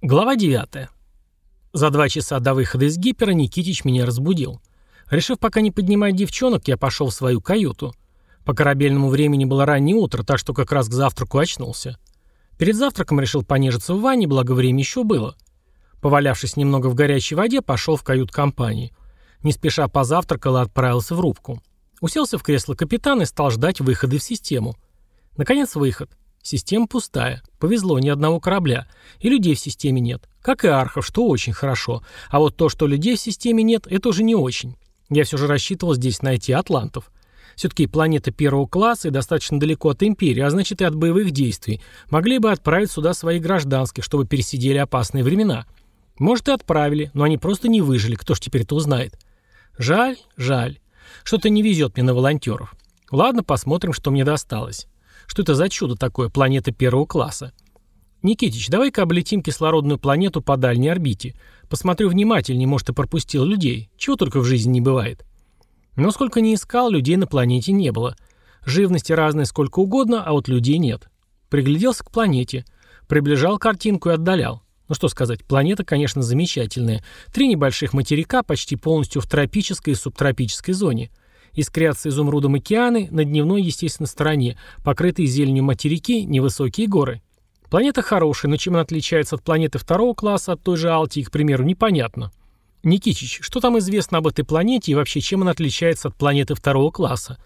Глава 9. За два часа до выхода из гипера Никитич меня разбудил. Решив пока не поднимать девчонок, я пошел в свою каюту. По корабельному времени было раннее утро, так что как раз к завтраку очнулся. Перед завтраком решил понежиться в ванне, благо время еще было. Повалявшись немного в горячей воде, пошел в кают-компании. Не спеша позавтракал и отправился в рубку. Уселся в кресло капитана и стал ждать выхода в систему. Наконец выход. Система пустая. Повезло, ни одного корабля. И людей в системе нет. Как и архов, что очень хорошо. А вот то, что людей в системе нет, это уже не очень. Я все же рассчитывал здесь найти атлантов. Все-таки планета первого класса и достаточно далеко от Империи, а значит и от боевых действий. Могли бы отправить сюда своих гражданских, чтобы пересидели опасные времена. Может и отправили, но они просто не выжили, кто ж теперь это узнает. Жаль, жаль. Что-то не везет мне на волонтеров. Ладно, посмотрим, что мне досталось. Что это за чудо такое, планета первого класса? Никитич, давай-ка облетим кислородную планету по дальней орбите. Посмотрю внимательнее, может, и пропустил людей. Чего только в жизни не бывает. Но сколько ни искал, людей на планете не было. Живности разные сколько угодно, а вот людей нет. Пригляделся к планете. Приближал картинку и отдалял. Ну что сказать, планета, конечно, замечательная. Три небольших материка почти полностью в тропической и субтропической зоне – Искрятся изумрудом океаны, на дневной, естественно, стороне, покрытые зеленью материки, невысокие горы. Планета хорошая, но чем она отличается от планеты второго класса, от той же Алтии, к примеру, непонятно. Никитич, что там известно об этой планете и вообще чем она отличается от планеты второго класса?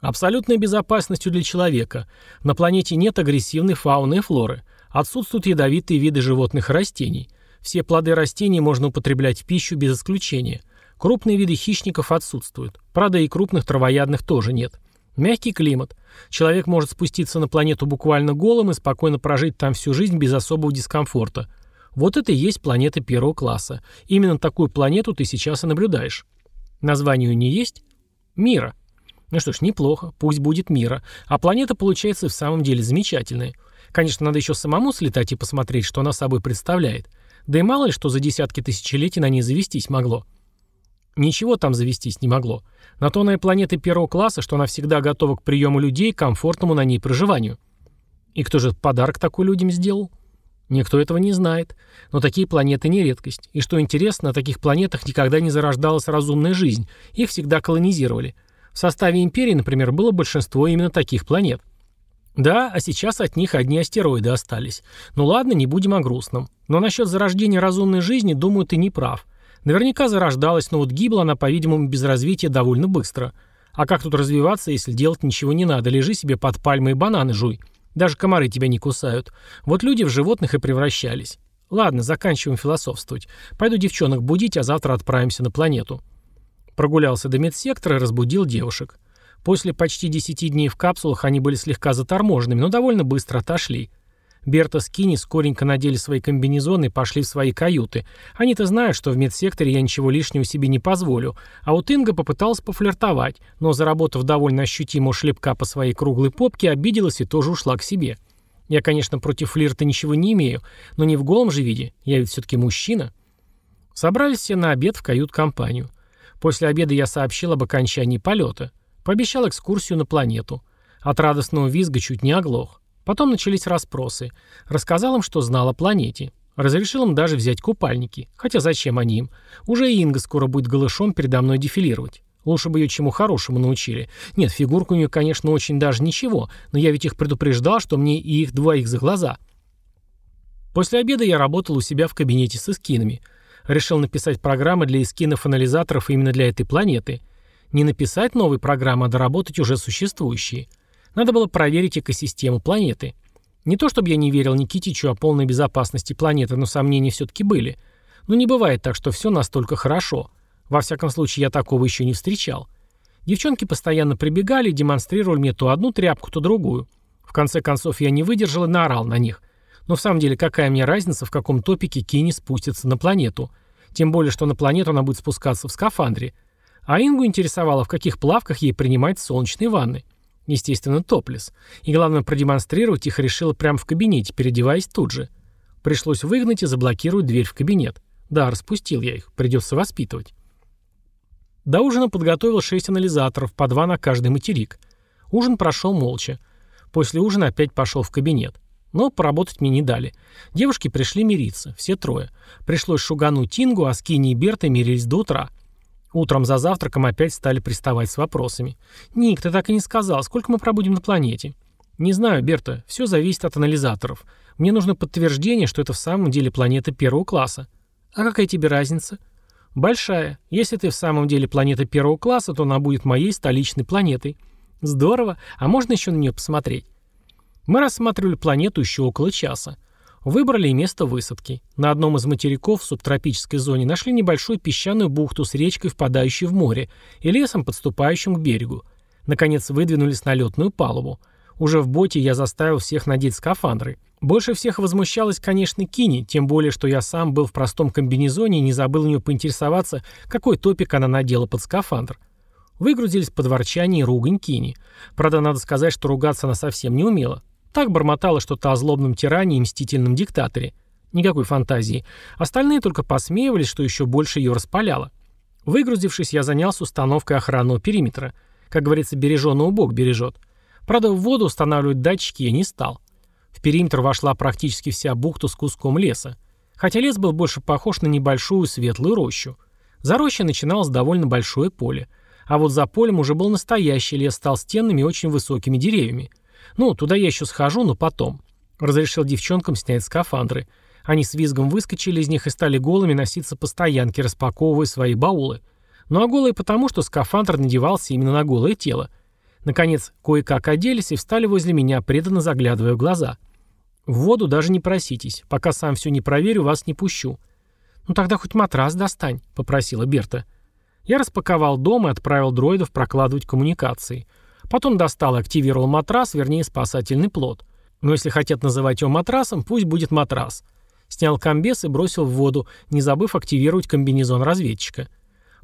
Абсолютная безопасностью для человека. На планете нет агрессивной фауны и флоры. Отсутствуют ядовитые виды животных и растений. Все плоды растений можно употреблять в пищу без исключения – Крупные виды хищников отсутствуют. Правда, и крупных травоядных тоже нет. Мягкий климат. Человек может спуститься на планету буквально голым и спокойно прожить там всю жизнь без особого дискомфорта. Вот это и есть планета первого класса. Именно такую планету ты сейчас и наблюдаешь. Название у нее есть? Мира. Ну что ж, неплохо, пусть будет мира. А планета получается в самом деле замечательная. Конечно, надо еще самому слетать и посмотреть, что она собой представляет. Да и мало ли, что за десятки тысячелетий на ней завестись могло. Ничего там завестись не могло. На то она и планета первого класса, что она всегда готова к приему людей, комфортному на ней проживанию. И кто же подарок такой людям сделал? Никто этого не знает. Но такие планеты не редкость. И что интересно, на таких планетах никогда не зарождалась разумная жизнь. Их всегда колонизировали. В составе империи, например, было большинство именно таких планет. Да, а сейчас от них одни астероиды остались. Ну ладно, не будем о грустном. Но насчет зарождения разумной жизни, думаю, ты не прав. Наверняка зарождалась, но вот гибла она, по-видимому, без развития довольно быстро. А как тут развиваться, если делать ничего не надо? Лежи себе под пальмой и бананы жуй. Даже комары тебя не кусают. Вот люди в животных и превращались. Ладно, заканчиваем философствовать. Пойду девчонок будить, а завтра отправимся на планету. Прогулялся до медсектора и разбудил девушек. После почти 10 дней в капсулах они были слегка заторможенными, но довольно быстро отошли. Берта с Кини скоренько надели свои комбинезоны и пошли в свои каюты. Они-то знают, что в медсекторе я ничего лишнего себе не позволю. А вот Инга попыталась пофлиртовать, но, заработав довольно ощутимого шлепка по своей круглой попке, обиделась и тоже ушла к себе. Я, конечно, против флирта ничего не имею, но не в голом же виде, я ведь все-таки мужчина. Собрались все на обед в кают-компанию. После обеда я сообщил об окончании полета. Пообещал экскурсию на планету. От радостного визга чуть не оглох. Потом начались расспросы. Рассказал им, что знал о планете. Разрешил им даже взять купальники. Хотя зачем они им? Уже Инга скоро будет голышом передо мной дефилировать. Лучше бы ее чему хорошему научили. Нет, фигурка у нее, конечно, очень даже ничего, но я ведь их предупреждал, что мне и их двоих за глаза. После обеда я работал у себя в кабинете с эскинами. Решил написать программы для эскинов-анализаторов именно для этой планеты. Не написать новые программы, а доработать уже существующие. Надо было проверить экосистему планеты. Не то чтобы я не верил Никитичу о полной безопасности планеты, но сомнения все-таки были. Но не бывает так, что все настолько хорошо. Во всяком случае, я такого еще не встречал. Девчонки постоянно прибегали и демонстрировали мне то одну тряпку, то другую. В конце концов, я не выдержал и наорал на них. Но в самом деле, какая мне разница, в каком топике Кини спустится на планету? Тем более, что на планету она будет спускаться в скафандре. А Ингу интересовало, в каких плавках ей принимать солнечные ванны. Естественно, топлес. И главное, продемонстрировать их решила прямо в кабинете, переодеваясь тут же. Пришлось выгнать и заблокировать дверь в кабинет. Да, распустил я их, придется воспитывать. До ужина подготовил шесть анализаторов, по два на каждый материк. Ужин прошел молча. После ужина опять пошел в кабинет. Но поработать мне не дали. Девушки пришли мириться, все трое. Пришлось шугануть Тингу, а Скини и Берта мирились до утра. Утром за завтраком опять стали приставать с вопросами. «Ник, ты так и не сказал, сколько мы пробудем на планете?» «Не знаю, Берта, все зависит от анализаторов. Мне нужно подтверждение, что это в самом деле планета первого класса». «А какая тебе разница?» «Большая. Если ты в самом деле планета первого класса, то она будет моей столичной планетой». «Здорово. А можно еще на нее посмотреть?» Мы рассматривали планету еще около часа. Выбрали и место высадки. На одном из материков в субтропической зоне нашли небольшую песчаную бухту с речкой, впадающей в море, и лесом, подступающим к берегу. Наконец выдвинулись на летную палубу. Уже в боте я заставил всех надеть скафандры. Больше всех возмущалась, конечно, Кини, тем более, что я сам был в простом комбинезоне и не забыл у нее поинтересоваться, какой топик она надела под скафандр. Выгрузились под ворчание и ругань Кини. Правда, надо сказать, что ругаться она совсем не умела. Так бормотала что-то о злобном тиране и мстительном диктаторе. Никакой фантазии. Остальные только посмеивались, что еще больше ее распаляло. Выгрузившись, я занялся установкой охранного периметра. Как говорится, береженого Бог бережет. Правда, в воду устанавливать датчики я не стал. В периметр вошла практически вся бухта с куском леса. Хотя лес был больше похож на небольшую светлую рощу. За рощей начиналось довольно большое поле. А вот за полем уже был настоящий лес с толстенными очень высокими деревьями – ну, туда я еще схожу, но потом. Разрешил девчонкам снять скафандры. Они с визгом выскочили из них и стали голыми носиться по стоянке, распаковывая свои баулы. Ну а голые потому, что скафандр надевался именно на голое тело. Наконец, кое-как оделись и встали возле меня, преданно заглядывая в глаза. В воду даже не проситесь. Пока сам все не проверю, вас не пущу. «Ну тогда хоть матрас достань», — попросила Берта. Я распаковал дом и отправил дроидов прокладывать коммуникации — Потом достал и активировал матрас, вернее спасательный плод. Но если хотят называть его матрасом, пусть будет матрас. Снял комбез и бросил в воду, не забыв активировать комбинезон разведчика.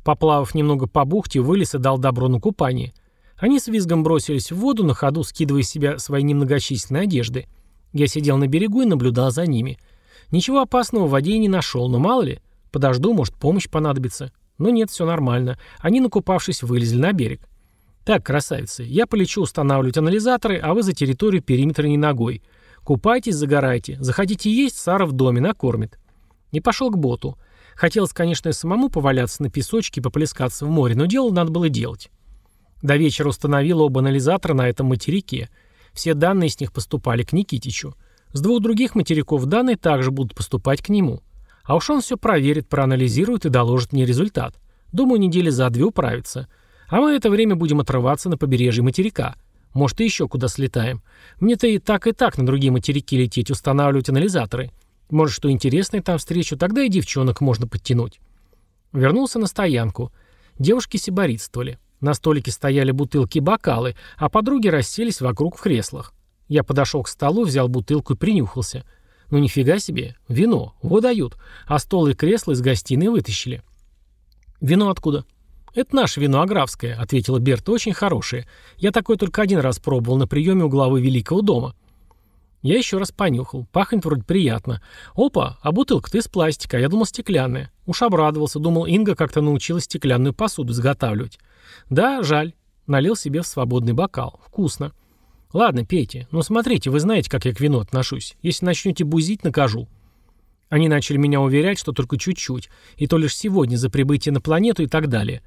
Поплавав немного по бухте, вылез и дал добро на купание. Они с визгом бросились в воду, на ходу скидывая с себя свои немногочисленные одежды. Я сидел на берегу и наблюдал за ними. Ничего опасного в воде не нашел, но мало ли. Подожду, может, помощь понадобится. Но нет, все нормально. Они, накупавшись, вылезли на берег. «Так, красавицы, я полечу устанавливать анализаторы, а вы за территорию периметра не ногой. Купайтесь, загорайте. Захотите есть, Сара в доме накормит». И пошел к боту. Хотелось, конечно, и самому поваляться на песочке и поплескаться в море, но дело надо было делать. До вечера установил оба анализатора на этом материке. Все данные с них поступали к Никитичу. С двух других материков данные также будут поступать к нему. А уж он все проверит, проанализирует и доложит мне результат. Думаю, недели за две управится. А мы это время будем отрываться на побережье материка. Может, и еще куда слетаем. Мне-то и так, и так на другие материки лететь, устанавливать анализаторы. Может, что интересное там встречу, тогда и девчонок можно подтянуть. Вернулся на стоянку. Девушки сиборитствовали. На столике стояли бутылки и бокалы, а подруги расселись вокруг в креслах. Я подошел к столу, взял бутылку и принюхался. Ну нифига себе, вино, вот дают, а стол и кресло из гостиной вытащили. Вино откуда? «Это наше вино аграфское», — ответила Берта, — «очень хорошее. Я такое только один раз пробовал на приеме у главы Великого дома». Я еще раз понюхал. Пахнет вроде приятно. Опа, а бутылка-то из пластика, я думал стеклянная. Уж обрадовался, думал, Инга как-то научилась стеклянную посуду изготавливать. Да, жаль. Налил себе в свободный бокал. Вкусно. Ладно, пейте. Но смотрите, вы знаете, как я к вину отношусь. Если начнете бузить, накажу. Они начали меня уверять, что только чуть-чуть, и то лишь сегодня за прибытие на планету и так далее.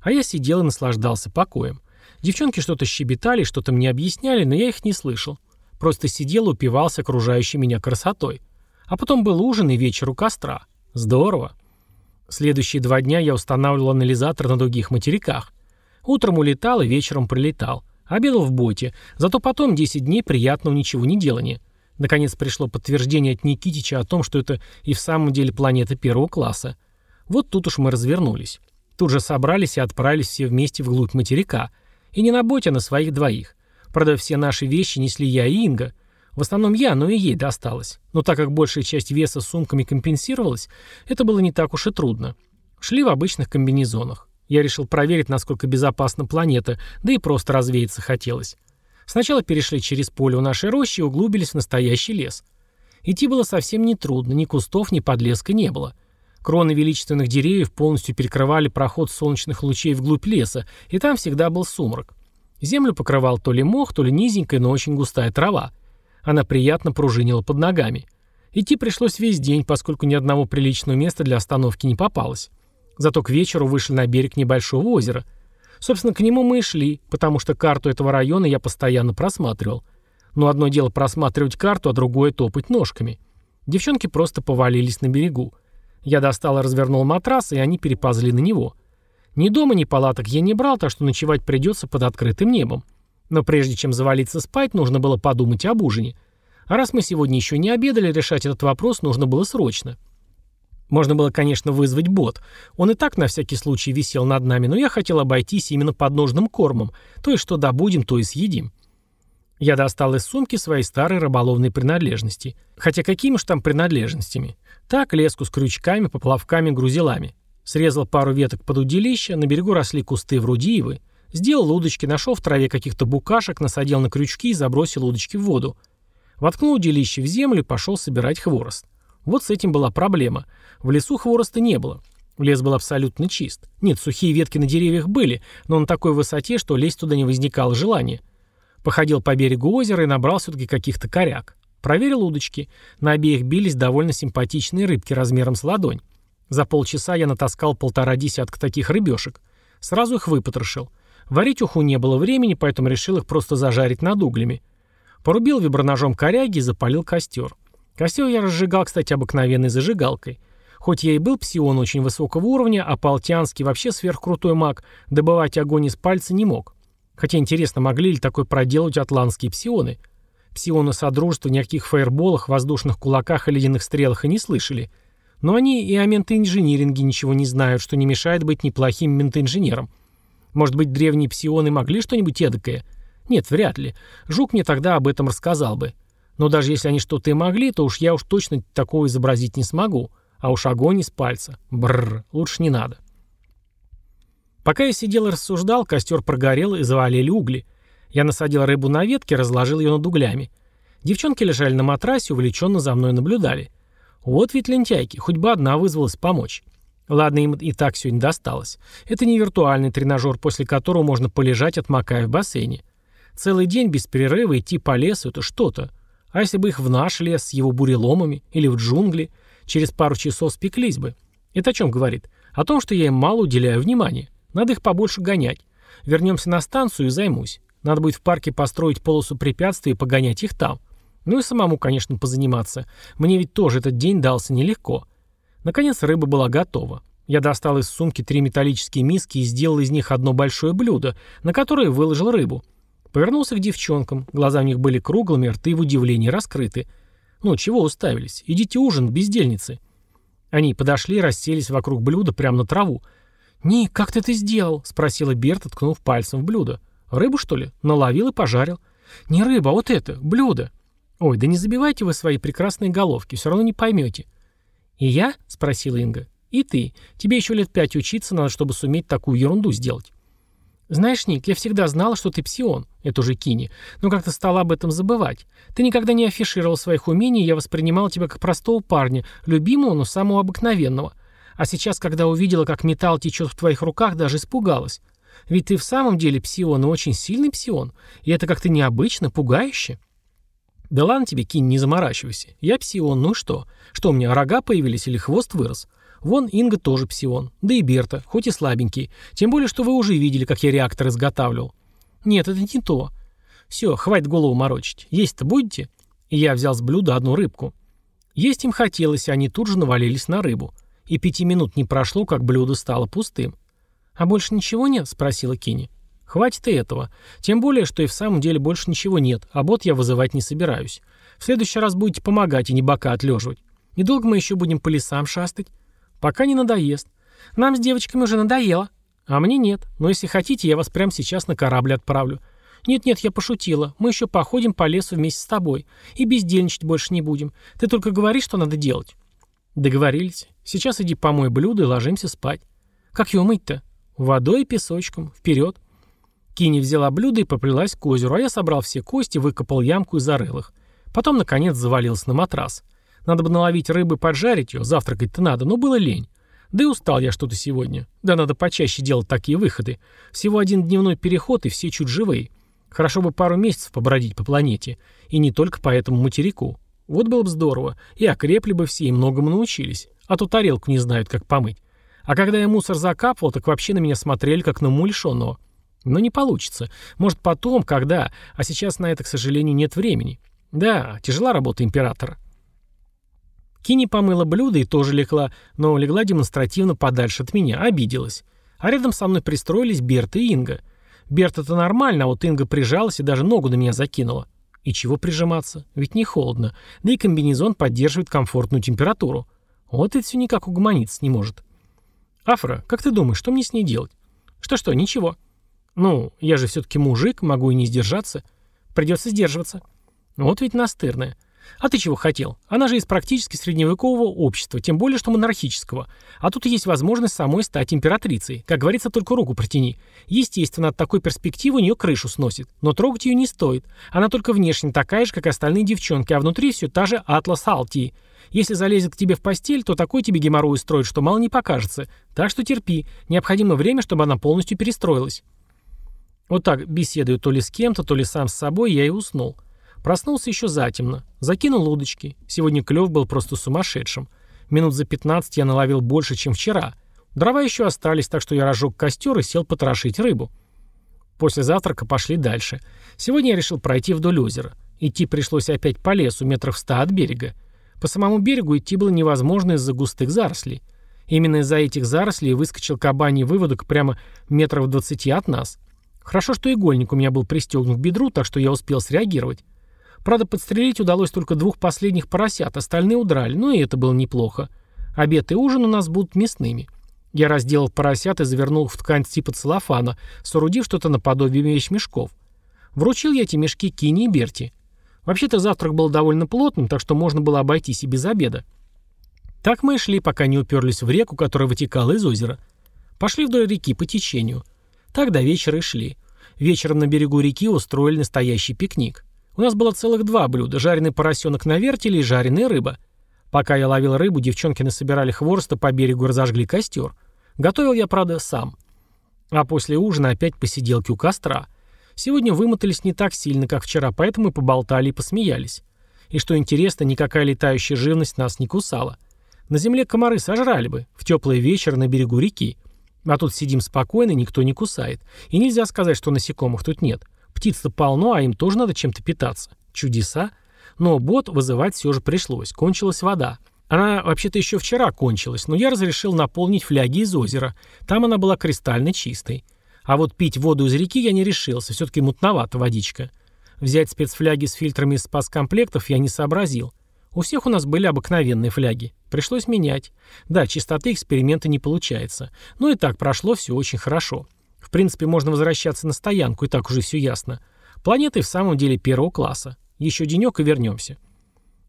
А я сидел и наслаждался покоем. Девчонки что-то щебетали, что-то мне объясняли, но я их не слышал. Просто сидел и упивался окружающей меня красотой. А потом был ужин и вечер у костра. Здорово. Следующие два дня я устанавливал анализатор на других материках. Утром улетал и вечером прилетал. Обедал в боте. Зато потом 10 дней приятного ничего не делания. Наконец пришло подтверждение от Никитича о том, что это и в самом деле планета первого класса. Вот тут уж мы развернулись. Тут же собрались и отправились все вместе вглубь материка. И не на боте, а на своих двоих. Правда, все наши вещи несли я и Инга. В основном я, но и ей досталось. Но так как большая часть веса сумками компенсировалась, это было не так уж и трудно. Шли в обычных комбинезонах. Я решил проверить, насколько безопасна планета, да и просто развеяться хотелось. Сначала перешли через поле у нашей рощи и углубились в настоящий лес. Идти было совсем нетрудно, ни кустов, ни подлеска не было. — Кроны величественных деревьев полностью перекрывали проход солнечных лучей вглубь леса, и там всегда был сумрак. Землю покрывал то ли мох, то ли низенькая, но очень густая трава. Она приятно пружинила под ногами. Идти пришлось весь день, поскольку ни одного приличного места для остановки не попалось. Зато к вечеру вышли на берег небольшого озера. Собственно, к нему мы и шли, потому что карту этого района я постоянно просматривал. Но одно дело просматривать карту, а другое топать ножками. Девчонки просто повалились на берегу. Я достал и развернул матрас, и они переползли на него. Ни дома, ни палаток я не брал, так что ночевать придется под открытым небом. Но прежде чем завалиться спать, нужно было подумать об ужине. А раз мы сегодня еще не обедали, решать этот вопрос нужно было срочно. Можно было, конечно, вызвать бот. Он и так на всякий случай висел над нами, но я хотел обойтись именно подножным кормом. То есть, что добудем, то и съедим. Я достал из сумки свои старые рыболовные принадлежности. Хотя какими ж там принадлежностями? Так, леску с крючками, поплавками, грузилами. Срезал пару веток под удилище, на берегу росли кусты вроде ивы. Сделал удочки, нашел в траве каких-то букашек, насадил на крючки и забросил удочки в воду. Воткнул удилище в землю и пошел собирать хворост. Вот с этим была проблема. В лесу хвороста не было. Лес был абсолютно чист. Нет, сухие ветки на деревьях были, но на такой высоте, что лезть туда не возникало желания. Походил по берегу озера и набрал все-таки каких-то коряк. Проверил удочки. На обеих бились довольно симпатичные рыбки размером с ладонь. За полчаса я натаскал полтора десятка таких рыбешек. Сразу их выпотрошил. Варить уху не было времени, поэтому решил их просто зажарить над углями. Порубил виброножом коряги и запалил костер. Костер я разжигал, кстати, обыкновенной зажигалкой. Хоть я и был псион очень высокого уровня, а Палтянский вообще сверхкрутой маг, добывать огонь из пальца не мог. Хотя интересно, могли ли такое проделать атлантские псионы? Псионы Содружества ни о фаерболах, воздушных кулаках и ледяных стрелах и не слышали. Но они и о ментоинжиниринге ничего не знают, что не мешает быть неплохим ментоинженером. Может быть, древние псионы могли что-нибудь эдакое? Нет, вряд ли. Жук мне тогда об этом рассказал бы. Но даже если они что-то и могли, то уж я уж точно такого изобразить не смогу. А уж огонь из пальца. Бррр, лучше не надо. Пока я сидел и рассуждал, костер прогорел и завалили угли. Я насадил рыбу на ветке, разложил ее над углями. Девчонки лежали на матрасе, увлеченно за мной наблюдали. Вот ведь лентяйки, хоть бы одна вызвалась помочь. Ладно, им и так сегодня досталось. Это не виртуальный тренажер, после которого можно полежать, отмокая в бассейне. Целый день без перерыва идти по лесу – это что-то. А если бы их в наш лес с его буреломами или в джунгли, через пару часов спеклись бы. Это о чем говорит? О том, что я им мало уделяю внимания. Надо их побольше гонять. Вернемся на станцию и займусь. Надо будет в парке построить полосу препятствий и погонять их там. Ну и самому, конечно, позаниматься. Мне ведь тоже этот день дался нелегко. Наконец рыба была готова. Я достал из сумки три металлические миски и сделал из них одно большое блюдо, на которое выложил рыбу. Повернулся к девчонкам. Глаза у них были круглыми, рты в удивлении раскрыты. «Ну, чего уставились? Идите ужин, бездельницы». Они подошли и расселись вокруг блюда прямо на траву. «Ник, как ты это сделал?» — спросила Берта, ткнув пальцем в блюдо. «Рыбу, что ли? Наловил и пожарил». «Не рыба, а вот это, блюдо». «Ой, да не забивайте вы свои прекрасные головки, все равно не поймете». «И я?» — спросила Инга. «И ты. Тебе еще лет пять учиться надо, чтобы суметь такую ерунду сделать». «Знаешь, Ник, я всегда знала, что ты псион, это уже Кини, но как-то стала об этом забывать. Ты никогда не афишировал своих умений, я воспринимала тебя как простого парня, любимого, но самого обыкновенного. А сейчас, когда увидела, как металл течет в твоих руках, даже испугалась. Ведь ты в самом деле псион, и очень сильный псион, и это как-то необычно, пугающе». «Да ладно тебе, Кини, не заморачивайся. Я псион, ну что? Что, у меня рога появились или хвост вырос?» Вон Инга тоже псион. Да и Берта, хоть и слабенький. Тем более, что вы уже видели, как я реактор изготавливал. Нет, это не то. Все, хватит голову морочить. Есть-то будете? И я взял с блюда одну рыбку. Есть им хотелось, и они тут же навалились на рыбу. И пяти минут не прошло, как блюдо стало пустым. «А больше ничего нет?» — спросила Кенни. «Хватит и этого. Тем более, что и в самом деле больше ничего нет, а бот я вызывать не собираюсь. В следующий раз будете помогать и не бока отлеживать. Недолго мы еще будем по лесам шастать?» Пока не надоест. Нам с девочками уже надоело. А мне нет. Но если хотите, я вас прямо сейчас на корабль отправлю. Нет-нет, я пошутила. Мы еще походим по лесу вместе с тобой. И бездельничать больше не будем. Ты только говори, что надо делать. Договорились. Сейчас иди помой блюдо и ложимся спать. Как его мыть-то? Водой и песочком. Вперед. Кини взяла блюдо и поплелась к озеру, а я собрал все кости, выкопал ямку и зарыл их. Потом, наконец, завалился на матрас. Надо бы наловить рыбы поджарить ее, завтракать-то надо, но было лень. Да и устал я что-то сегодня. Да надо почаще делать такие выходы. Всего один дневной переход, и все чуть живые. Хорошо бы пару месяцев побродить по планете. И не только по этому материку. Вот было бы здорово. И окрепли бы все, и многому научились. А то тарелку не знают, как помыть. А когда я мусор закапывал, так вообще на меня смотрели, как на умалишенного. Но не получится. Может, потом, когда. А сейчас на это, к сожалению, нет времени. Да, тяжела работа императора. Кини помыла блюдо и тоже легла, но легла демонстративно подальше от меня, обиделась. А рядом со мной пристроились Берт и Инга. Берт это нормально, а вот Инга прижалась и даже ногу на меня закинула. И чего прижиматься? Ведь не холодно. Да и комбинезон поддерживает комфортную температуру. Вот это все никак угомониться не может. Афра, как ты думаешь, что мне с ней делать? Что-что, ничего. Ну, я же все-таки мужик, могу и не сдержаться. Придется сдерживаться. Вот ведь настырная. А ты чего хотел? Она же из практически средневекового общества, тем более, что монархического. А тут есть возможность самой стать императрицей. Как говорится, только руку протяни. Естественно, от такой перспективы у нее крышу сносит. Но трогать ее не стоит. Она только внешне такая же, как остальные девчонки, а внутри все та же Атлас Алтии. Если залезет к тебе в постель, то такой тебе геморрой устроит, что мало не покажется. Так что терпи. Необходимо время, чтобы она полностью перестроилась. Вот так, беседуя то ли с кем-то, то ли сам с собой, я и уснул. Проснулся еще затемно. Закинул удочки. Сегодня клев был просто сумасшедшим. Минут за 15 я наловил больше, чем вчера. Дрова еще остались, так что я разжег костер и сел потрошить рыбу. После завтрака пошли дальше. Сегодня я решил пройти вдоль озера. Идти пришлось опять по лесу, метров ста от берега. По самому берегу идти было невозможно из-за густых зарослей. Именно из-за этих зарослей выскочил кабаний выводок прямо метров двадцати от нас. Хорошо, что игольник у меня был пристегнут к бедру, так что я успел среагировать. Правда, подстрелить удалось только двух последних поросят, остальные удрали, но и это было неплохо. Обед и ужин у нас будут мясными. Я разделал поросят и завернул их в ткань типа целлофана, соорудив что-то наподобие вещмешков. Вручил я эти мешки Кини и Берти. Вообще-то завтрак был довольно плотным, так что можно было обойтись и без обеда. Так мы и шли, пока не уперлись в реку, которая вытекала из озера. Пошли вдоль реки по течению. Так до вечера и шли. Вечером на берегу реки устроили настоящий пикник. У нас было целых два блюда – жареный поросенок на вертеле и жареная рыба. Пока я ловил рыбу, девчонки насобирали хвороста по берегу и разожгли костер. Готовил я, правда, сам. А после ужина опять посиделки у костра. Сегодня вымотались не так сильно, как вчера, поэтому и поболтали и посмеялись. И что интересно, никакая летающая живность нас не кусала. На земле комары сожрали бы, в теплый вечер на берегу реки. А тут сидим спокойно, никто не кусает. И нельзя сказать, что насекомых тут нет. Птиц-то полно, а им тоже надо чем-то питаться. Чудеса. Но бот вызывать все же пришлось. Кончилась вода. Она вообще-то еще вчера кончилась, но я разрешил наполнить фляги из озера. Там она была кристально чистой. А вот пить воду из реки я не решился, все-таки мутновата водичка. Взять спецфляги с фильтрами из спас-комплектов я не сообразил. У всех у нас были обыкновенные фляги. Пришлось менять. Да, чистоты эксперимента не получается. Но и так прошло все очень хорошо. В принципе, можно возвращаться на стоянку, и так уже все ясно. Планеты в самом деле первого класса. Еще денек и вернемся.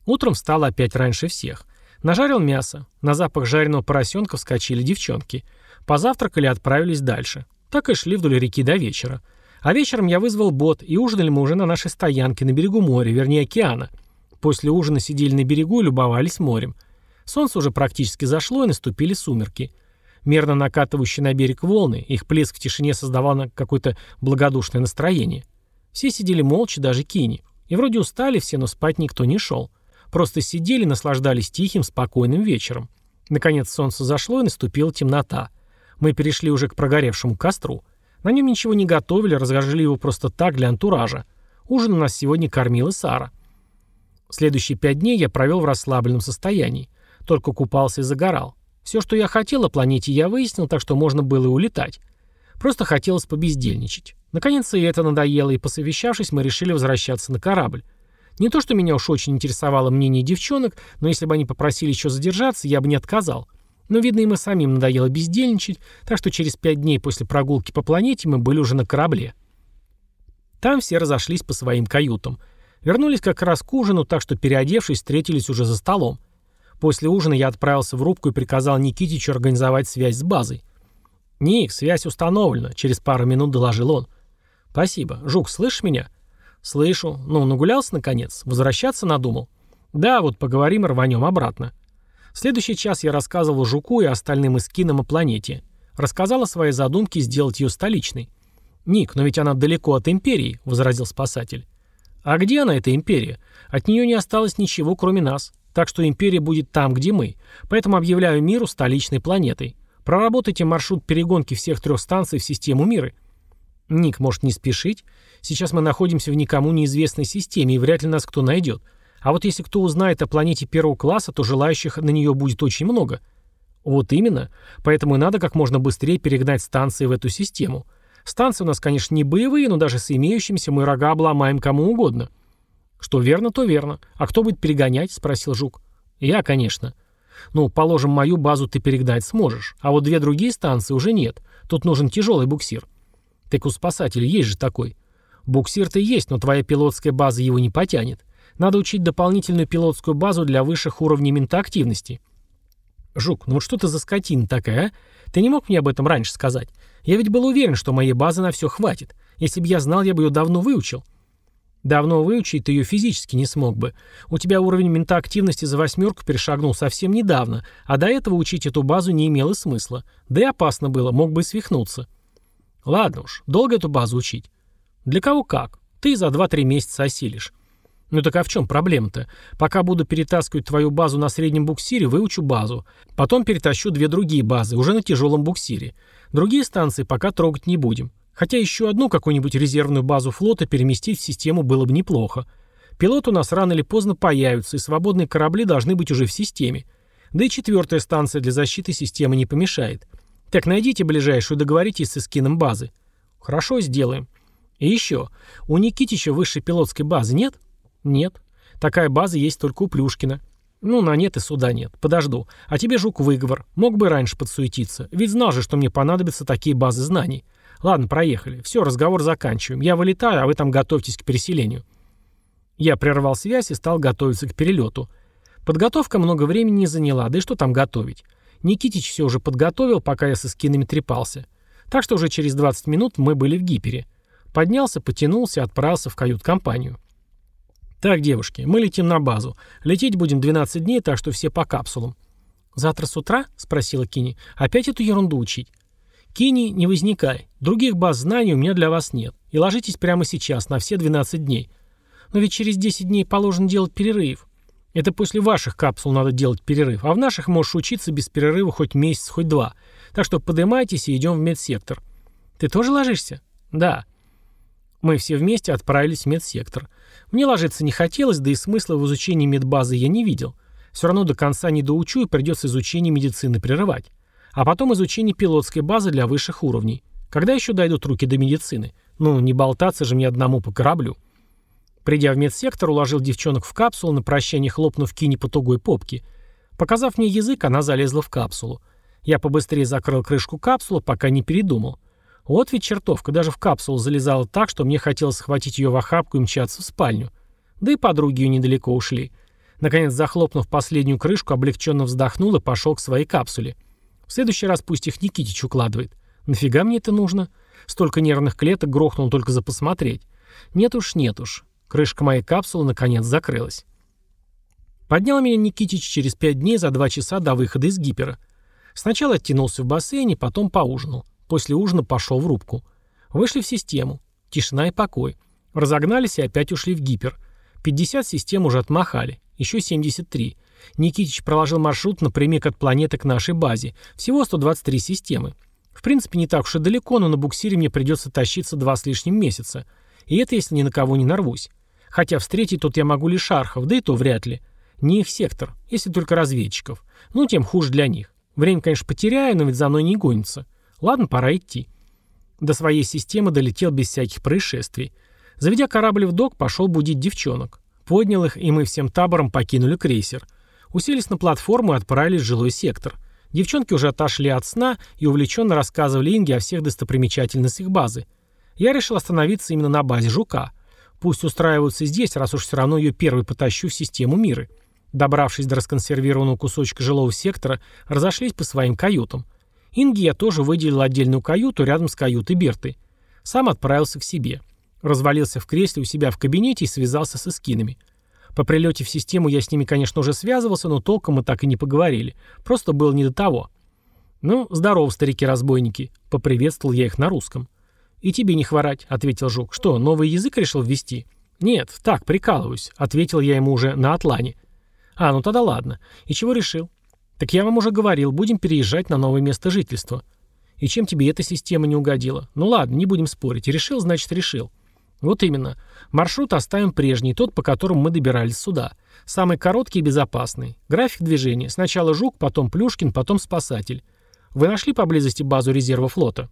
Утром встал опять раньше всех. Нажарил мясо. На запах жареного поросенка вскочили девчонки. Позавтракали и отправились дальше. Так и шли вдоль реки до вечера. А вечером я вызвал бот, и ужинали мы уже на нашей стоянке на берегу моря, вернее океана. После ужина сидели на берегу и любовались морем. Солнце уже практически зашло, и наступили сумерки. Мерно накатывающие на берег волны, их плеск в тишине создавал какое-то благодушное настроение. Все сидели молча, даже Кини. И вроде устали все, но спать никто не шел. Просто сидели, наслаждались тихим, спокойным вечером. Наконец солнце зашло, и наступила темнота. Мы перешли уже к прогоревшему костру. На нем ничего не готовили, разожгли его просто так, для антуража. Ужин у нас сегодня кормила Сара. Следующие пять дней я провел в расслабленном состоянии. Только купался и загорал. Все, что я хотел о планете, я выяснил, так что можно было и улетать. Просто хотелось побездельничать. Наконец и это надоело, и посовещавшись, мы решили возвращаться на корабль. Не то, что меня уж очень интересовало мнение девчонок, но если бы они попросили еще задержаться, я бы не отказал. Но, видно, им и самим надоело бездельничать, так что через пять дней после прогулки по планете мы были уже на корабле. Там все разошлись по своим каютам. Вернулись как раз к ужину, так что, переодевшись, встретились уже за столом. После ужина я отправился в рубку и приказал Никитичу организовать связь с базой. «Ник, связь установлена», — через пару минут доложил он. «Спасибо. Жук, слышишь меня?» «Слышу. Ну, нагулялся, наконец? Возвращаться надумал?» «Да, вот поговорим и рванем обратно». следующий час я рассказывал Жуку и остальным эскинам о планете. Рассказал о своей задумке сделать ее столичной. «Ник, но ведь она далеко от Империи», — возразил спасатель. «А где она, эта Империя? От нее не осталось ничего, кроме нас. Так что Империя будет там, где мы. Поэтому объявляю миру столичной планетой. Проработайте маршрут перегонки всех трех станций в систему мира». «Ник, может, не спешить? Сейчас мы находимся в никому неизвестной системе, и вряд ли нас кто найдет. А вот если кто узнает о планете первого класса, то желающих на нее будет очень много». «Вот именно. Поэтому и надо как можно быстрее перегнать станции в эту систему». Станции у нас, конечно, не боевые, но даже с имеющимися мы рога обломаем кому угодно. Что верно, то верно. А кто будет перегонять? Спросил Жук. Я, конечно. Ну, положим, мою базу ты перегнать сможешь. А вот две другие станции уже нет. Тут нужен тяжелый буксир. Так у спасателя есть же такой. Буксир-то есть, но твоя пилотская база его не потянет. Надо учить дополнительную пилотскую базу для высших уровней ментоактивности. Жук, ну вот что ты за скотина такая, а? Ты не мог мне об этом раньше сказать? Я ведь был уверен, что моей базы на все хватит. Если бы я знал, я бы ее давно выучил. Давно выучить ты ее физически не смог бы. У тебя уровень ментоактивности за восьмерку перешагнул совсем недавно, а до этого учить эту базу не имело смысла. Да и опасно было, мог бы свихнуться. Ладно уж, долго эту базу учить? Для кого как. Ты за 2-3 месяца осилишь. Ну так а в чем проблема-то? Пока буду перетаскивать твою базу на среднем буксире, выучу базу. Потом перетащу две другие базы, уже на тяжелом буксире. Другие станции пока трогать не будем. Хотя еще одну какую-нибудь резервную базу флота переместить в систему было бы неплохо. Пилоты у нас рано или поздно появятся, и свободные корабли должны быть уже в системе. Да и четвертая станция для защиты системы не помешает. Так найдите ближайшую, договоритесь с эскином базы. Хорошо, сделаем. И еще. У Никитича высшей пилотской базы нет? Нет. Такая база есть только у Плюшкина. Ну, на нет и суда нет. Подожду. А тебе, Жук, выговор. Мог бы раньше подсуетиться. Ведь знал же, что мне понадобятся такие базы знаний. Ладно, проехали. Все, разговор заканчиваем. Я вылетаю, а вы там готовьтесь к переселению. Я прервал связь и стал готовиться к перелету. Подготовка много времени не заняла, да и что там готовить. Никитич все уже подготовил, пока я со скинами трепался. Так что уже через 20 минут мы были в гипере. Поднялся, потянулся, отправился в кают-компанию. «Так, девушки, мы летим на базу. Лететь будем 12 дней, так что все по капсулам». «Завтра с утра?» — спросила Кини. «Опять эту ерунду учить?» «Кини, не возникай. Других баз знаний у меня для вас нет. И ложитесь прямо сейчас, на все 12 дней. Но ведь через 10 дней положено делать перерыв. Это после ваших капсул надо делать перерыв, а в наших можешь учиться без перерыва хоть месяц, хоть два. Так что поднимайтесь и идем в медсектор». «Ты тоже ложишься?» «Да». Мы все вместе отправились в медсектор. Мне ложиться не хотелось, да и смысла в изучении медбазы я не видел. Все равно до конца не доучу и придется изучение медицины прерывать. А потом изучение пилотской базы для высших уровней. Когда еще дойдут руки до медицины? Ну, не болтаться же мне одному по кораблю. Придя в медсектор, уложил девчонок в капсулу, на прощание хлопнув Кини по тугой попке. Показав мне язык, она залезла в капсулу. Я побыстрее закрыл крышку капсулы, пока не передумал. Вот ведь чертовка даже в капсулу залезала так, что мне хотелось схватить ее в охапку и мчаться в спальню. Да и подруги ее недалеко ушли. Наконец, захлопнув последнюю крышку, облегченно вздохнул и пошел к своей капсуле. В следующий раз пусть их Никитич укладывает. Нафига мне это нужно? Столько нервных клеток грохнул только за посмотреть. Нет уж, нет уж. Крышка моей капсулы наконец закрылась. Поднял меня Никитич через пять дней за два часа до выхода из гипера. Сначала оттянулся в бассейне, потом поужинал. После ужина пошел в рубку. Вышли в систему. Тишина и покой. Разогнались и опять ушли в гипер. 50 систем уже отмахали. Еще 73. Никитич проложил маршрут напрямик от планеты к нашей базе. Всего 123 системы. В принципе, не так уж и далеко, но на буксире мне придется тащиться два с лишним месяца. И это если ни на кого не нарвусь. Хотя встретить тут я могу лишь архов, да и то вряд ли. Не их сектор, если только разведчиков. Ну, тем хуже для них. Время, конечно, потеряю, но ведь за мной не гонится. Ладно, пора идти. До своей системы долетел без всяких происшествий. Заведя корабль в док, пошел будить девчонок. Поднял их, и мы всем табором покинули крейсер. Уселись на платформу и отправились в жилой сектор. Девчонки уже отошли от сна и увлеченно рассказывали Инге о всех достопримечательностях базы. Я решил остановиться именно на базе «Жука». Пусть устраиваются здесь, раз уж все равно ее первый потащу в систему мира. Добравшись до расконсервированного кусочка жилого сектора, разошлись по своим каютам. Инге я тоже выделил отдельную каюту рядом с каютой Берты. Сам отправился к себе. Развалился в кресле у себя в кабинете и связался с эскинами. По прилете в систему я с ними, конечно, уже связывался, но толком мы так и не поговорили. Просто было не до того. «Ну, здорово, старики-разбойники», — поприветствовал я их на русском. «И тебе не хворать», — ответил Жук. «Что, новый язык решил ввести?» «Нет, так, прикалываюсь», — ответил я ему уже на Атлане. «А, ну тогда ладно. И чего решил?» «Так я вам уже говорил, будем переезжать на новое место жительства». «И чем тебе эта система не угодила?» «Ну ладно, не будем спорить. Решил, значит, решил». «Вот именно. Маршрут оставим прежний, тот, по которому мы добирались сюда. Самый короткий и безопасный. График движения. Сначала Жук, потом Плюшкин, потом Спасатель. Вы нашли поблизости базу резерва флота?»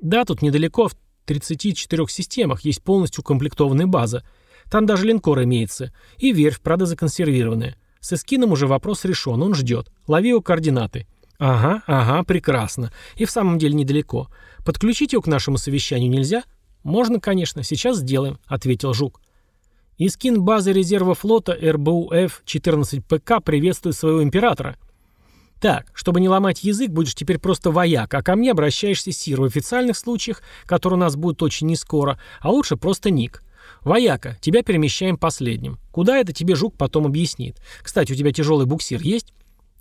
«Да, тут недалеко, в 34 системах, есть полностью укомплектованная база. Там даже линкор имеется. И верфь, правда, законсервированная. С Эскином уже вопрос решен, он ждет. Лови его координаты». «Ага, ага, прекрасно. И в самом деле недалеко. Подключить его к нашему совещанию нельзя?» «Можно, конечно. Сейчас сделаем», — ответил Жук. Искин базы резерва флота РБУФ-14ПК приветствует своего императора. Так, чтобы не ломать язык, будешь теперь просто вояк, а ко мне обращаешься Сир в официальных случаях, которые у нас будут очень не скоро, а лучше просто Ник. Вояка, тебя перемещаем последним. Куда это тебе Жук потом объяснит. Кстати, у тебя тяжелый буксир есть?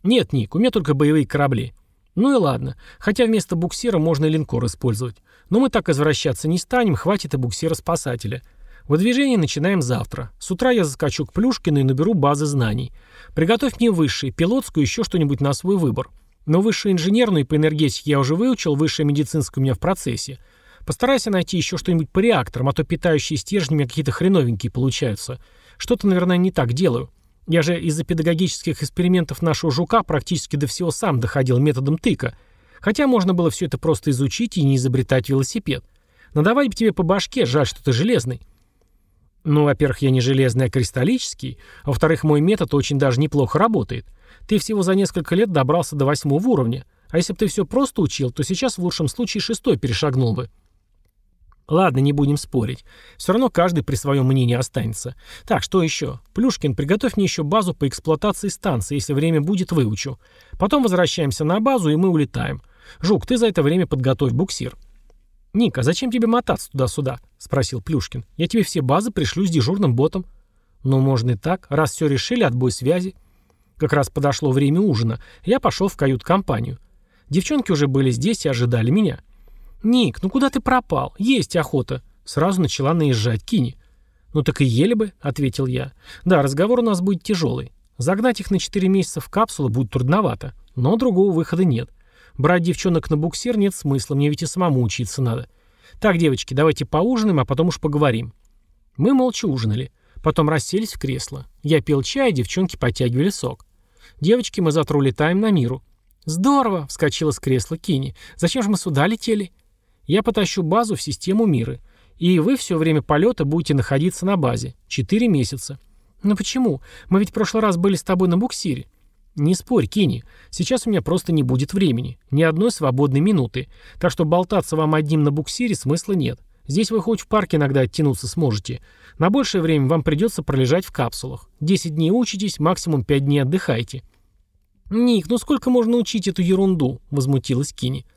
Нет, Ник, у меня только боевые корабли. Ну и ладно. Хотя вместо буксира можно и линкор использовать. Но мы так извращаться не станем, хватит и буксира-спасателя. Выдвижение начинаем завтра. С утра я заскочу к Плюшкину и наберу базы знаний. Приготовь мне высшие, пилотскую, еще что-нибудь на свой выбор. Но высшую инженерную по энергетике я уже выучил, высшая медицинская у меня в процессе. Постарайся найти еще что-нибудь по реакторам, а то питающие меня какие-то хреновенькие получаются. Что-то, наверное, не так делаю. Я же из-за педагогических экспериментов нашего жука практически до всего сам доходил методом тыка. Хотя можно было все это просто изучить и не изобретать велосипед. Надавать бы тебе по башке, жаль, что ты железный. Ну, во-первых, я не железный, а кристаллический. А во-вторых, мой метод очень даже неплохо работает. Ты всего за несколько лет добрался до восьмого уровня. А если бы ты все просто учил, то сейчас в лучшем случае шестой перешагнул бы. Ладно, не будем спорить. Все равно каждый при своем мнении останется. Так, что еще? Плюшкин, приготовь мне еще базу по эксплуатации станции, если время будет, выучу. Потом возвращаемся на базу, и мы улетаем. Жук, ты за это время подготовь буксир. «Ник, а зачем тебе мотаться туда-сюда?» — спросил Плюшкин. «Я тебе все базы пришлю с дежурным ботом». «Ну, можно и так. Раз все решили, отбой связи». Как раз подошло время ужина. Я пошел в кают-компанию. Девчонки уже были здесь и ожидали меня. «Ник, ну куда ты пропал? Есть охота!» Сразу начала наезжать Кини. «Ну так и ели бы», — ответил я. «Да, разговор у нас будет тяжелый. Загнать их на 4 месяца в капсулу будет трудновато, но другого выхода нет. Брать девчонок на буксир нет смысла, мне ведь и самому учиться надо. Так, девочки, давайте поужинаем, а потом уж поговорим». Мы молча ужинали. Потом расселись в кресло. Я пил чай, девчонки подтягивали сок. «Девочки, мы завтра улетаем на миру». «Здорово!» — вскочила с кресла Кини. «Зачем же мы сюда летели?» Я потащу базу в систему мира. И вы все время полета будете находиться на базе. Четыре месяца. Но почему? Мы ведь в прошлый раз были с тобой на буксире. Не спорь, Кини. Сейчас у меня просто не будет времени. Ни одной свободной минуты. Так что болтаться вам одним на буксире смысла нет. Здесь вы хоть в парке иногда оттянуться сможете. На большее время вам придется пролежать в капсулах. Десять дней учитесь, максимум пять дней отдыхайте. «Ник, ну сколько можно учить эту ерунду?» — возмутилась Кини.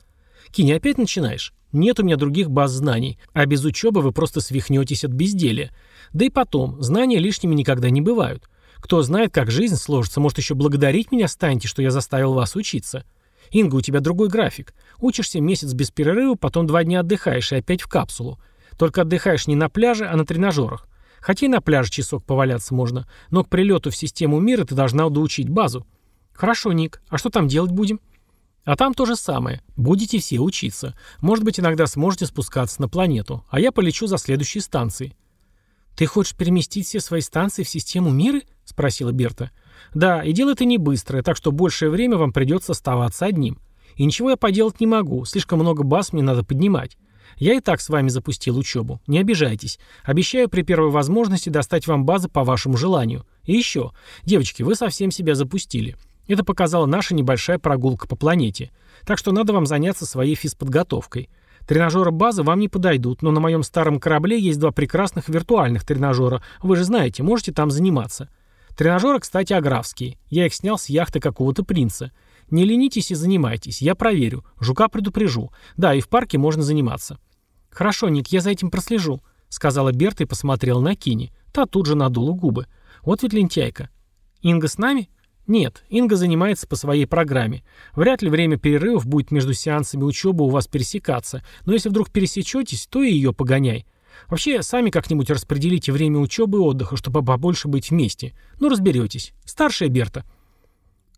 «Кини, опять начинаешь?» Нет у меня других баз знаний, а без учебы вы просто свихнетесь от безделия. Да и потом, знания лишними никогда не бывают. Кто знает, как жизнь сложится, может еще благодарить меня станете, что я заставил вас учиться. Инга, у тебя другой график. Учишься месяц без перерыва, потом два дня отдыхаешь и опять в капсулу. Только отдыхаешь не на пляже, а на тренажерах. Хотя и на пляже часок поваляться можно, но к прилету в систему мира ты должна доучить базу. Хорошо, Ник, а что там делать будем? А там то же самое. Будете все учиться. Может быть, иногда сможете спускаться на планету. А я полечу за следующей станцией. «Ты хочешь переместить все свои станции в систему мира?» — спросила Берта. «Да, и дело это не быстрое, так что большее время вам придется оставаться одним. И ничего я поделать не могу, слишком много баз мне надо поднимать. Я и так с вами запустил учебу. Не обижайтесь. Обещаю при первой возможности достать вам базы по вашему желанию. И еще. Девочки, вы совсем себя запустили. Это показала наша небольшая прогулка по планете. Так что надо вам заняться своей физподготовкой. Тренажеры базы вам не подойдут, но на моем старом корабле есть два прекрасных виртуальных тренажера. Вы же знаете, можете там заниматься. Тренажеры, кстати, аграфские. Я их снял с яхты какого-то принца. Не ленитесь и занимайтесь. Я проверю. Жука предупрежу. Да, и в парке можно заниматься. Хорошо, Ник, я за этим прослежу, сказала Берта и посмотрела на Кини. Та тут же надула губы. Вот ведь лентяйка. Инга с нами? Нет, Инга занимается по своей программе. Вряд ли время перерывов будет между сеансами учебы у вас пересекаться, но если вдруг пересечетесь, то и ее погоняй. Вообще, сами как-нибудь распределите время учебы и отдыха, чтобы побольше быть вместе. Ну, разберетесь. Старшая Берта.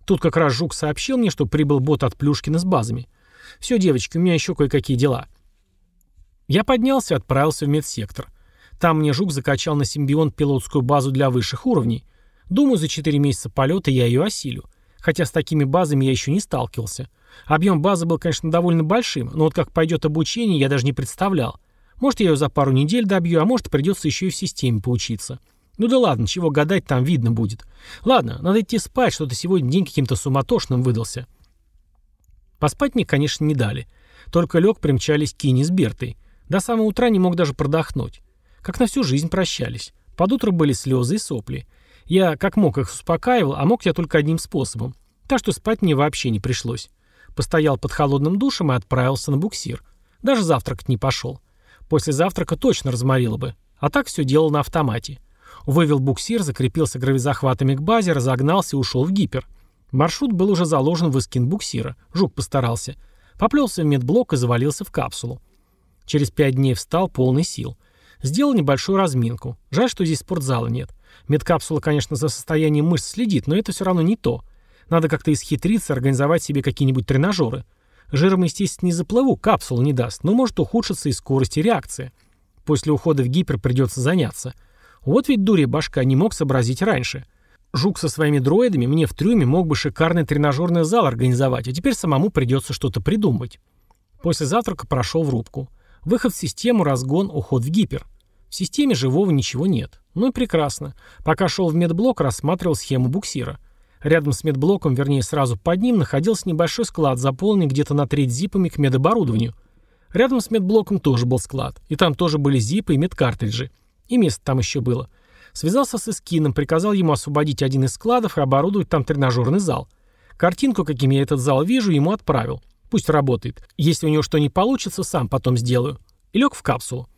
Тут как раз Жук сообщил мне, что прибыл бот от Плюшкина с базами. Все, девочки, у меня еще кое-какие дела. Я поднялся и отправился в медсектор. Там мне Жук закачал на симбион пилотскую базу для высших уровней. Думаю, за 4 месяца полета я ее осилю. Хотя с такими базами я еще не сталкивался. Объем базы был, конечно, довольно большим, но вот как пойдет обучение, я даже не представлял. Может, я ее за пару недель добью, а может, придется еще и в системе поучиться. Ну да ладно, чего гадать, там видно будет. Ладно, надо идти спать, что-то сегодня день каким-то суматошным выдался. Поспать мне, конечно, не дали. Только лег примчались Кини с Бертой. До самого утра не мог даже продохнуть. Как на всю жизнь прощались. Под утро были слезы и сопли. Я как мог их успокаивал, а мог я только одним способом. Так что спать мне вообще не пришлось. Постоял под холодным душем и отправился на буксир. Даже завтракать не пошел. После завтрака точно разморило бы. А так все делал на автомате. Вывел буксир, закрепился гравизахватами к базе, разогнался и ушел в гипер. Маршрут был уже заложен в эскин буксира. Жук постарался. Поплелся в медблок и завалился в капсулу. Через пять дней встал полный сил. Сделал небольшую разминку. Жаль, что здесь спортзала нет. Медкапсула, конечно, за состоянием мышц следит, но это все равно не то. Надо как-то исхитриться, организовать себе какие-нибудь тренажеры. Жиром, естественно, не заплыву, капсула не даст, но может ухудшиться и скорость и реакция. После ухода в гипер придется заняться. Вот ведь дурья башка не мог сообразить раньше. Жук со своими дроидами мне в трюме мог бы шикарный тренажерный зал организовать, а теперь самому придется что-то придумать. После завтрака прошел в рубку. Выход в систему, разгон, уход в гипер. В системе живого ничего нет. Ну и прекрасно. Пока шел в медблок, рассматривал схему буксира. Рядом с медблоком, вернее сразу под ним, находился небольшой склад, заполненный где-то на треть зипами к медоборудованию. Рядом с медблоком тоже был склад. И там тоже были зипы и медкартриджи. И место там еще было. Связался с Искином, приказал ему освободить один из складов и оборудовать там тренажерный зал. Картинку, каким я этот зал вижу, ему отправил. Пусть работает. Если у него что не получится, сам потом сделаю. И лег в капсулу.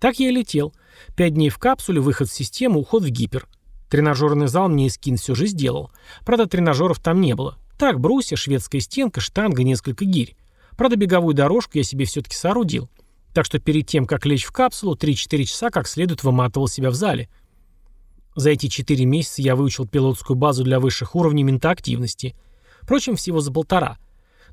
Так я и летел. Пять дней в капсуле, выход в систему, уход в гипер. Тренажерный зал мне Искин все же сделал. Правда, тренажеров там не было. Так, брусья, шведская стенка, штанга, несколько гирь. Правда, беговую дорожку я себе все-таки соорудил. Так что перед тем, как лечь в капсулу, 3-4 часа как следует выматывал себя в зале. За эти 4 месяца я выучил пилотскую базу для высших уровней ментоактивности. Впрочем, всего за полтора.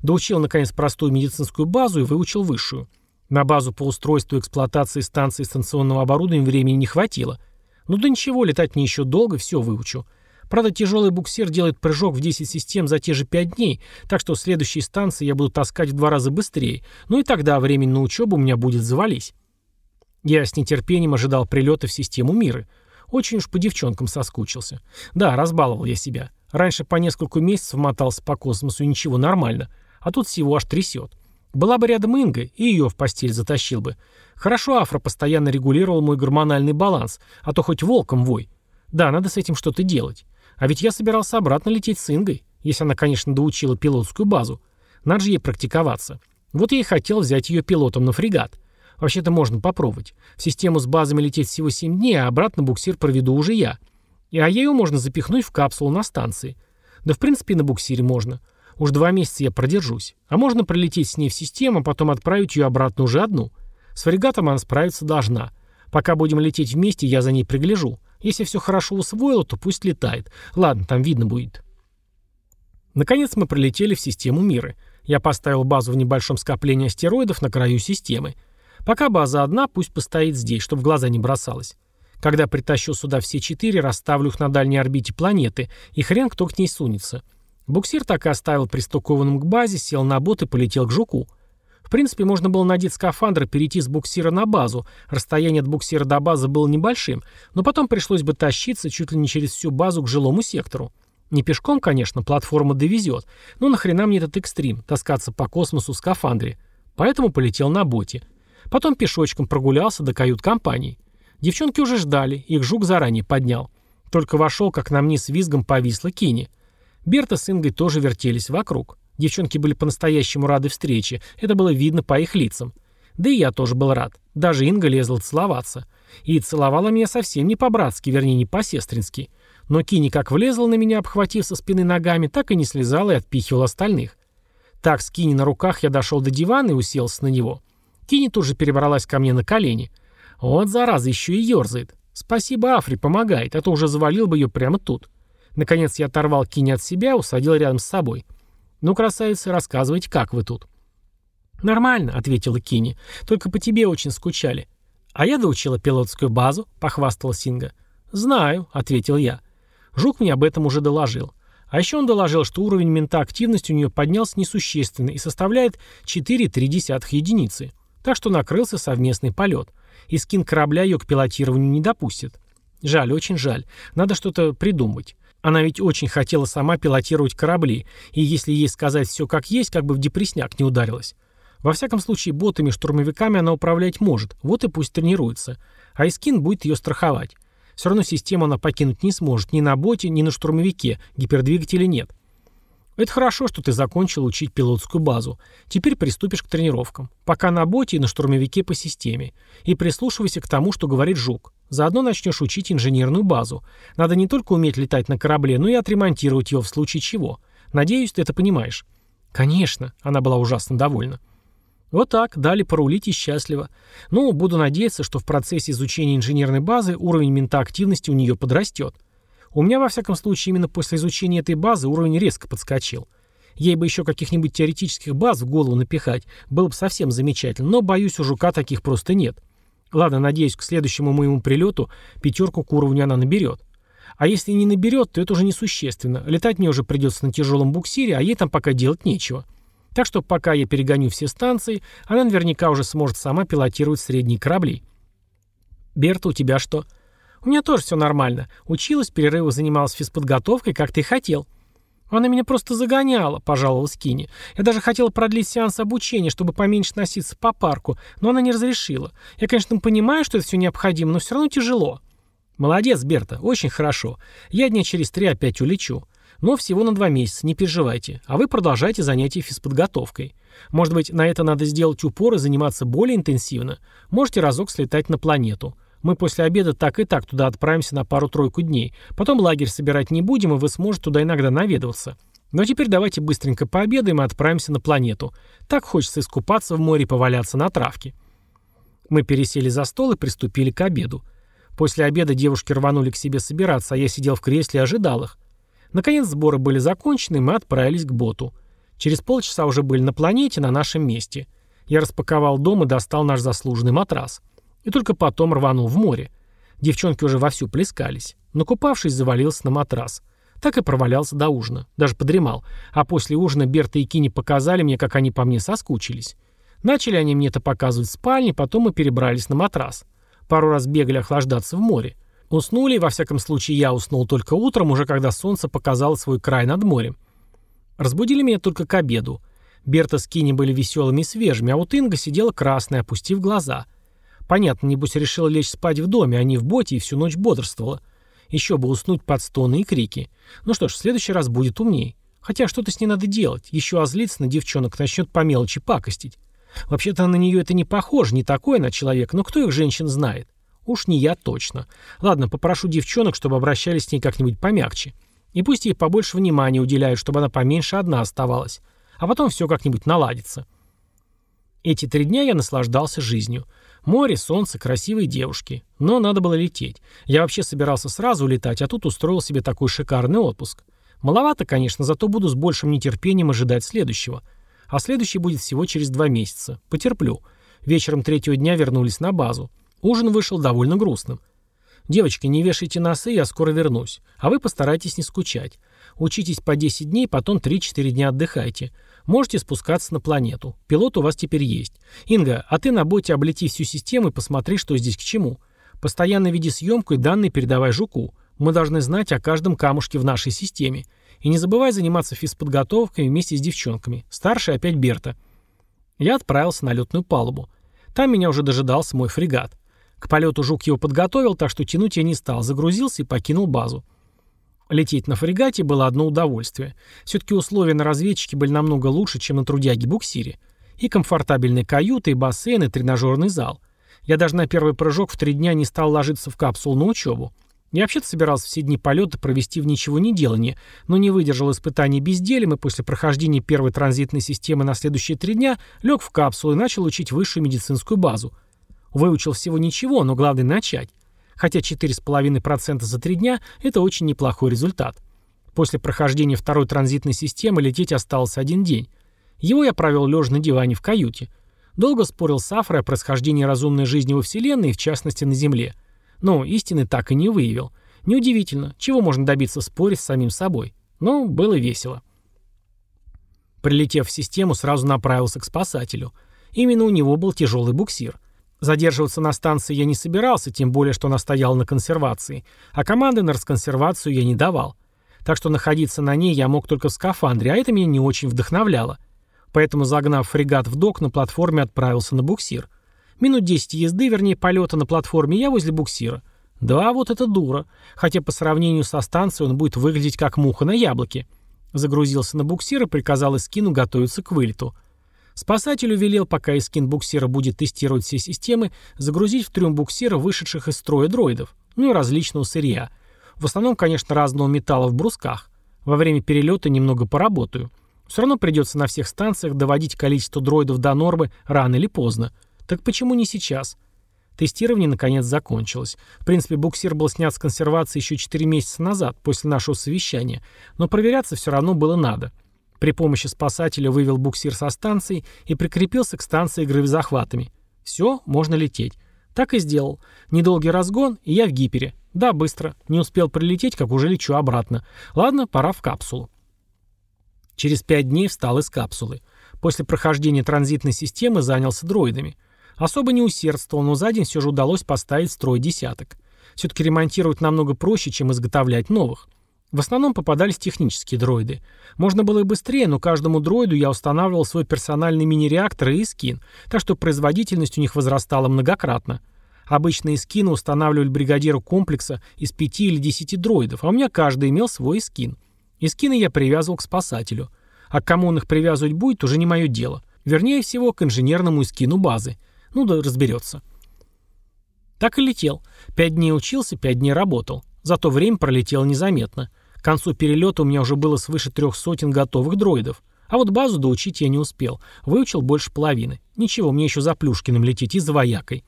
Доучил, наконец, простую медицинскую базу и выучил высшую. На базу по устройству эксплуатации станции станционного оборудования времени не хватило. Ну да ничего, летать мне еще долго, все выучу. Правда, тяжелый буксир делает прыжок в 10 систем за те же 5 дней, так что следующие станции я буду таскать в два раза быстрее. Ну и тогда времени на учебу у меня будет завались. Я с нетерпением ожидал прилета в систему мира. Очень уж по девчонкам соскучился. Да, разбаловал я себя. Раньше по несколько месяцев мотался по космосу и ничего, нормально. А тут всего аж трясет. Была бы рядом Инга, и ее в постель затащил бы. Хорошо Афра постоянно регулировал мой гормональный баланс, а то хоть волком вой. Да, надо с этим что-то делать. А ведь я собирался обратно лететь с Ингой, если она, конечно, доучила пилотскую базу. Надо же ей практиковаться. Вот я и хотел взять ее пилотом на фрегат. Вообще-то можно попробовать. В систему с базами лететь всего 7 дней, а обратно буксир проведу уже я. И а ее можно запихнуть в капсулу на станции. Да в принципе на буксире можно. Уж два месяца я продержусь. А можно прилететь с ней в систему, а потом отправить ее обратно уже одну. С фрегатом она справиться должна. Пока будем лететь вместе, я за ней пригляжу. Если все хорошо усвоила, то пусть летает. Ладно, там видно будет. Наконец мы прилетели в систему мира. Я поставил базу в небольшом скоплении астероидов на краю системы. Пока база одна, пусть постоит здесь, чтобы в глаза не бросалась. Когда притащу сюда все четыре, расставлю их на дальней орбите планеты, и хрен кто к ней сунется. Буксир так и оставил пристукованным к базе, сел на бот и полетел к жуку. В принципе, можно было надеть скафандр и перейти с буксира на базу. Расстояние от буксира до базы было небольшим, но потом пришлось бы тащиться чуть ли не через всю базу к жилому сектору. Не пешком, конечно, платформа довезет, но нахрена мне этот экстрим, таскаться по космосу в скафандре. Поэтому полетел на боте. Потом пешочком прогулялся до кают-компании. Девчонки уже ждали, их жук заранее поднял. Только вошел, как на мне с визгом повисла Кини. Берта с Ингой тоже вертелись вокруг. Девчонки были по-настоящему рады встрече, это было видно по их лицам. Да и я тоже был рад. Даже Инга лезла целоваться. И целовала меня совсем не по-братски, вернее, не по-сестрински. Но Кини как влезла на меня, обхватив со спины ногами, так и не слезала и отпихивала остальных. Так с Кини на руках я дошел до дивана и уселся на него. Кини тут же перебралась ко мне на колени. Вот зараза, еще и ерзает. Спасибо, Афри, помогает, а то уже завалил бы ее прямо тут. Наконец я оторвал Кини от себя, усадил рядом с собой. «Ну, красавица, рассказывайте, как вы тут?» «Нормально», — ответила Кини. «Только по тебе очень скучали». «А я доучила пилотскую базу», — похвастала Синга. «Знаю», — ответил я. Жук мне об этом уже доложил. А еще он доложил, что уровень мента активности у нее поднялся несущественно и составляет 4,3 единицы. Так что накрылся совместный полет. И скин корабля ее к пилотированию не допустит. Жаль, очень жаль. Надо что-то придумать. Она ведь очень хотела сама пилотировать корабли, и если ей сказать все как есть, как бы в депресняк не ударилась. Во всяком случае, ботами-штурмовиками она управлять может, вот и пусть тренируется. А Искин будет ее страховать. Все равно систему она покинуть не сможет ни на боте, ни на штурмовике, гипердвигателя нет. Это хорошо, что ты закончил учить пилотскую базу. Теперь приступишь к тренировкам. Пока на боте и на штурмовике по системе. И прислушивайся к тому, что говорит Жук. Заодно начнешь учить инженерную базу. Надо не только уметь летать на корабле, но и отремонтировать его в случае чего. Надеюсь, ты это понимаешь. Конечно, она была ужасно довольна. Вот так, дали порулить и счастливо. Ну, буду надеяться, что в процессе изучения инженерной базы уровень мента активности у нее подрастет. У меня, во всяком случае, именно после изучения этой базы уровень резко подскочил. Ей бы еще каких-нибудь теоретических баз в голову напихать, было бы совсем замечательно, но, боюсь, у жука таких просто нет. Ладно, надеюсь, к следующему моему прилету пятерку к уровню она наберет. А если не наберет, то это уже несущественно. Летать мне уже придется на тяжелом буксире, а ей там пока делать нечего. Так что пока я перегоню все станции, она наверняка уже сможет сама пилотировать средние корабли. Берта, у тебя что? У меня тоже все нормально. Училась, перерывы занималась физподготовкой, как ты хотел. Она меня просто загоняла, пожаловалась Кини. Я даже хотела продлить сеанс обучения, чтобы поменьше носиться по парку, но она не разрешила. Я, конечно, понимаю, что это все необходимо, но все равно тяжело. Молодец, Берта, очень хорошо. Я дня через три опять улечу. Но всего на два месяца, не переживайте. А вы продолжайте занятия физподготовкой. Может быть, на это надо сделать упор и заниматься более интенсивно. Можете разок слетать на планету. Мы после обеда так и так туда отправимся на пару-тройку дней. Потом лагерь собирать не будем, и вы сможете туда иногда наведываться. Но теперь давайте быстренько пообедаем и отправимся на планету. Так хочется искупаться в море и поваляться на травке. Мы пересели за стол и приступили к обеду. После обеда девушки рванули к себе собираться, а я сидел в кресле и ожидал их. Наконец сборы были закончены, и мы отправились к боту. Через полчаса уже были на планете, на нашем месте. Я распаковал дом и достал наш заслуженный матрас. И только потом рванул в море. Девчонки уже вовсю плескались. Накупавшись, завалился на матрас. Так и провалялся до ужина. Даже подремал. А после ужина Берта и Кини показали мне, как они по мне соскучились. Начали они мне это показывать в спальне, потом мы перебрались на матрас. Пару раз бегали охлаждаться в море. Уснули, во всяком случае я уснул только утром, уже когда солнце показало свой край над морем. Разбудили меня только к обеду. Берта с Кини были веселыми и свежими, а вот Инга сидела красная, опустив глаза. Понятно, небось решила лечь спать в доме, а не в боте и всю ночь бодрствовала. Еще бы уснуть под стоны и крики. Ну что ж, в следующий раз будет умней. Хотя что-то с ней надо делать. Еще озлиться на девчонок начнет по мелочи пакостить. Вообще-то на нее это не похоже, не такой она человек, но кто их женщин знает? Уж не я точно. Ладно, попрошу девчонок, чтобы обращались с ней как-нибудь помягче. И пусть ей побольше внимания уделяют, чтобы она поменьше одна оставалась. А потом все как-нибудь наладится. Эти три дня я наслаждался жизнью. Море, солнце, красивые девушки. Но надо было лететь. Я вообще собирался сразу улетать, а тут устроил себе такой шикарный отпуск. Маловато, конечно, зато буду с большим нетерпением ожидать следующего. А следующий будет всего через два месяца. Потерплю. Вечером третьего дня вернулись на базу. Ужин вышел довольно грустным. «Девочки, не вешайте носы, я скоро вернусь. А вы постарайтесь не скучать. Учитесь по 10 дней, потом 3-4 дня отдыхайте. Можете спускаться на планету. Пилот у вас теперь есть. Инга, а ты на боте облети всю систему и посмотри, что здесь к чему. Постоянно веди съемку и данные передавай Жуку. Мы должны знать о каждом камушке в нашей системе. И не забывай заниматься физподготовкой вместе с девчонками. Старший опять Берта». Я отправился на летную палубу. Там меня уже дожидался мой фрегат. К полету Жук его подготовил, так что тянуть я не стал, загрузился и покинул базу. Лететь на фрегате было одно удовольствие. Все-таки условия на разведчике были намного лучше, чем на трудяге-буксире. И комфортабельные каюты, и бассейн, и тренажерный зал. Я даже на первый прыжок в три дня не стал ложиться в капсулу на учебу. Я вообще-то собирался все дни полета провести в ничего не делании, но не выдержал испытаний бездельем и после прохождения первой транзитной системы на следующие три дня лег в капсулу и начал учить высшую медицинскую базу. Выучил всего ничего, но главное начать. Хотя 4,5% за три дня – это очень неплохой результат. После прохождения второй транзитной системы лететь остался один день. Его я провел лежа на диване в каюте. Долго спорил с Афрой о происхождении разумной жизни во Вселенной в частности на Земле – но истины так и не выявил. Неудивительно, чего можно добиться в споре с самим собой. Но было весело. Прилетев в систему, сразу направился к спасателю. Именно у него был тяжелый буксир. Задерживаться на станции я не собирался, тем более, что она стояла на консервации, а команды на расконсервацию я не давал. Так что находиться на ней я мог только в скафандре, а это меня не очень вдохновляло. Поэтому, загнав фрегат в док, на платформе отправился на буксир. Минут 10 езды, вернее полета на платформе, я возле буксира. Да, вот это дура. Хотя по сравнению со станцией он будет выглядеть как муха на яблоке. Загрузился на буксир и приказал Искину готовиться к вылету. Спасателю велел, пока Искин буксира будет тестировать все системы, загрузить в трюм буксира вышедших из строя дроидов, ну и различного сырья. В основном, конечно, разного металла в брусках. Во время перелета немного поработаю. Все равно придется на всех станциях доводить количество дроидов до нормы рано или поздно. Так почему не сейчас? Тестирование наконец закончилось. В принципе, буксир был снят с консервации еще 4 месяца назад, после нашего совещания, но проверяться все равно было надо. При помощи спасателя вывел буксир со станции и прикрепился к станции гравизахватами. Все, можно лететь. Так и сделал. Недолгий разгон, и я в гипере. Да, быстро. Не успел прилететь, как уже лечу обратно. Ладно, пора в капсулу. Через пять дней встал из капсулы. После прохождения транзитной системы занялся дроидами. Особо не усердствовал, но за день все же удалось поставить строй десяток. Все-таки ремонтировать намного проще, чем изготовлять новых. В основном попадались технические дроиды. Можно было и быстрее, но каждому дроиду я устанавливал свой персональный мини-реактор и скин, так что производительность у них возрастала многократно. Обычные скины устанавливали бригадиру комплекса из пяти или десяти дроидов, а у меня каждый имел свой скин. И скины я привязывал к спасателю. А к кому он их привязывать будет, уже не мое дело. Вернее всего, к инженерному скину базы. Ну да разберется. Так и летел. Пять дней учился, пять дней работал. Зато время пролетело незаметно. К концу перелета у меня уже было свыше трех сотен готовых дроидов. А вот базу доучить я не успел. Выучил больше половины. Ничего, мне еще за Плюшкиным лететь и за воякой.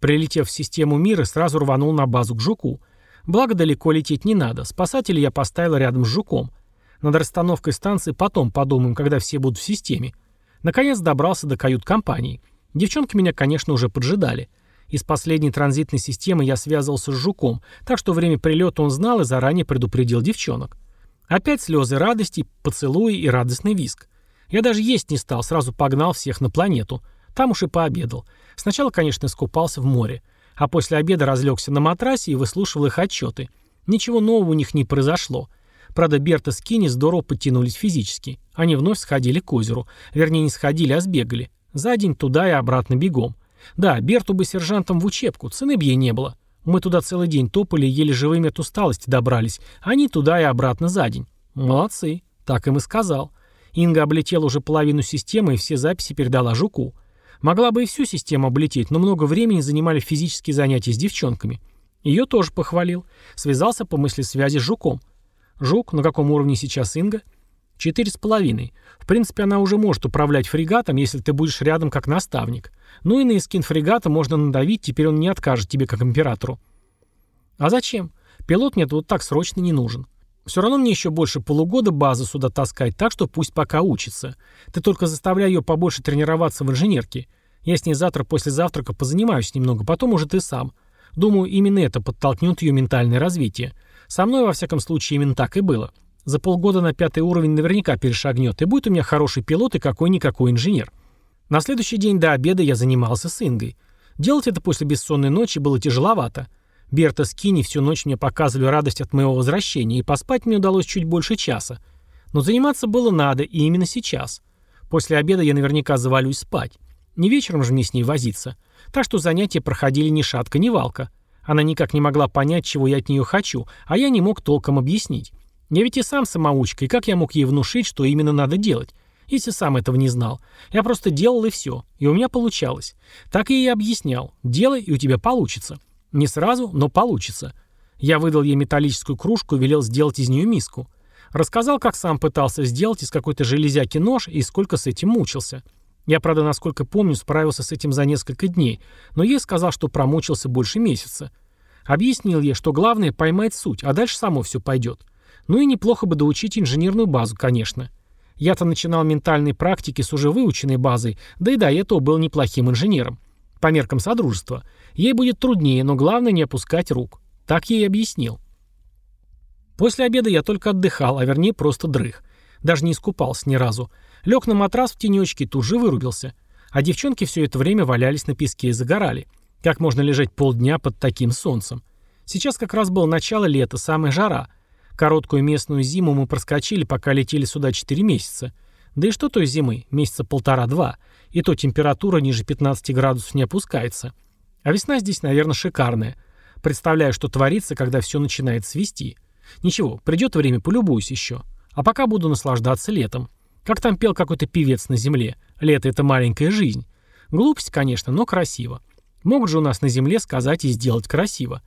Прилетев в систему мира, сразу рванул на базу к Жуку. Благо, далеко лететь не надо. Спасателя я поставил рядом с Жуком. Над расстановкой станции потом подумаем, когда все будут в системе. Наконец добрался до кают-компании. Девчонки меня, конечно, уже поджидали. Из последней транзитной системы я связывался с Жуком, так что время прилета он знал и заранее предупредил девчонок. Опять слезы радости, поцелуи и радостный виск. Я даже есть не стал, сразу погнал всех на планету. Там уж и пообедал. Сначала, конечно, искупался в море. А после обеда разлегся на матрасе и выслушивал их отчеты. Ничего нового у них не произошло. Правда, Берта с Кини здорово подтянулись физически. Они вновь сходили к озеру. Вернее, не сходили, а сбегали. За день туда и обратно бегом. Да, Берту бы сержантом в учебку, цены б ей не было. Мы туда целый день топали и еле живыми от усталости добрались. Они туда и обратно за день. Молодцы. Так им и сказал. Инга облетела уже половину системы и все записи передала Жуку. Могла бы и всю систему облететь, но много времени занимали физические занятия с девчонками. Ее тоже похвалил. Связался по мысли связи с Жуком. Жук, на каком уровне сейчас Инга? Четыре с половиной. В принципе, она уже может управлять фрегатом, если ты будешь рядом как наставник. Ну и на эскин фрегата можно надавить, теперь он не откажет тебе как императору. А зачем? Пилот мне вот так срочно не нужен. Все равно мне еще больше полугода базу сюда таскать, так что пусть пока учится. Ты только заставляй ее побольше тренироваться в инженерке. Я с ней завтра после завтрака позанимаюсь немного, потом уже ты сам. Думаю, именно это подтолкнет ее ментальное развитие. Со мной, во всяком случае, именно так и было. За полгода на пятый уровень наверняка перешагнет, и будет у меня хороший пилот и какой-никакой инженер. На следующий день до обеда я занимался с Ингой. Делать это после бессонной ночи было тяжеловато. Берта с Кини всю ночь мне показывали радость от моего возвращения, и поспать мне удалось чуть больше часа. Но заниматься было надо, и именно сейчас. После обеда я наверняка завалюсь спать. Не вечером же мне с ней возиться. Так что занятия проходили ни шатка, ни валка. Она никак не могла понять, чего я от нее хочу, а я не мог толком объяснить. Я ведь и сам самоучка, и как я мог ей внушить, что именно надо делать? Если сам этого не знал. Я просто делал и все. И у меня получалось. Так и я объяснял. Делай, и у тебя получится. Не сразу, но получится. Я выдал ей металлическую кружку и велел сделать из нее миску. Рассказал, как сам пытался сделать из какой-то железяки нож и сколько с этим мучился. Я, правда, насколько помню, справился с этим за несколько дней, но ей сказал, что промучился больше месяца. Объяснил ей, что главное поймать суть, а дальше само все пойдет. Ну и неплохо бы доучить инженерную базу, конечно. Я-то начинал ментальные практики с уже выученной базой, да и до этого был неплохим инженером. По меркам Содружества. Ей будет труднее, но главное не опускать рук. Так ей объяснил. После обеда я только отдыхал, а вернее просто дрых. Даже не искупался ни разу. Лег на матрас в тенечке и тут же вырубился. А девчонки все это время валялись на песке и загорали. Как можно лежать полдня под таким солнцем? Сейчас как раз было начало лета, самая жара – Короткую местную зиму мы проскочили, пока летели сюда 4 месяца. Да и что той зимы? Месяца полтора-два. И то температура ниже 15 градусов не опускается. А весна здесь, наверное, шикарная. Представляю, что творится, когда все начинает свести. Ничего, придет время, полюбуюсь еще. А пока буду наслаждаться летом. Как там пел какой-то певец на земле. Лето — это маленькая жизнь. Глупость, конечно, но красиво. Могут же у нас на земле сказать и сделать красиво.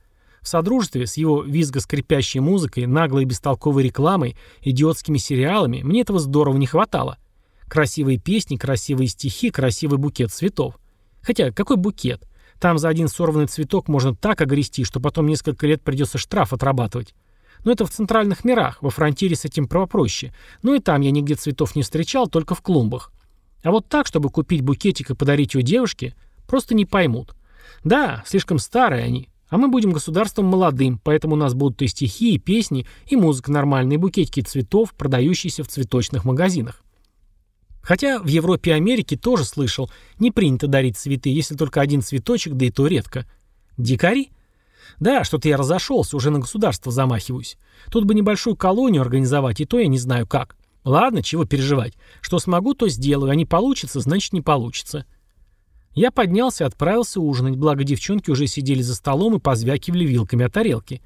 В Содружестве с его визго-скрипящей музыкой, наглой и бестолковой рекламой, идиотскими сериалами мне этого здорово не хватало. Красивые песни, красивые стихи, красивый букет цветов. Хотя, какой букет? Там за один сорванный цветок можно так огрести, что потом несколько лет придется штраф отрабатывать. Но это в центральных мирах, во фронтире с этим попроще. Ну и там я нигде цветов не встречал, только в клумбах. А вот так, чтобы купить букетик и подарить его девушке, просто не поймут. Да, слишком старые они, а мы будем государством молодым, поэтому у нас будут и стихи, и песни, и музыка нормальная, и букетики цветов, продающиеся в цветочных магазинах. Хотя в Европе и Америке тоже слышал, не принято дарить цветы, если только один цветочек, да и то редко. Дикари? Да, что-то я разошелся, уже на государство замахиваюсь. Тут бы небольшую колонию организовать, и то я не знаю как. Ладно, чего переживать. Что смогу, то сделаю, а не получится, значит не получится. Я поднялся и отправился ужинать, благо девчонки уже сидели за столом и позвякивали вилками о тарелки.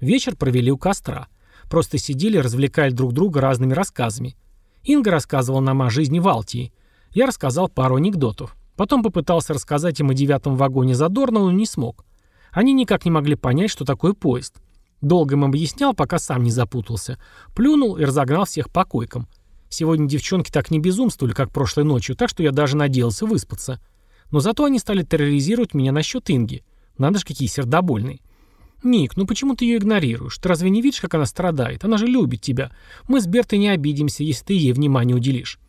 Вечер провели у костра. Просто сидели и развлекали друг друга разными рассказами. Инга рассказывала нам о жизни в Алтии. Я рассказал пару анекдотов. Потом попытался рассказать им о девятом вагоне Задорнова, но не смог. Они никак не могли понять, что такое поезд. Долго им объяснял, пока сам не запутался. Плюнул и разогнал всех по койкам. Сегодня девчонки так не безумствовали, как прошлой ночью, так что я даже надеялся выспаться. Но зато они стали терроризировать меня насчет Инги. Надо же, какие сердобольные. «Ник, ну почему ты ее игнорируешь? Ты разве не видишь, как она страдает? Она же любит тебя. Мы с Бертой не обидимся, если ты ей внимание уделишь».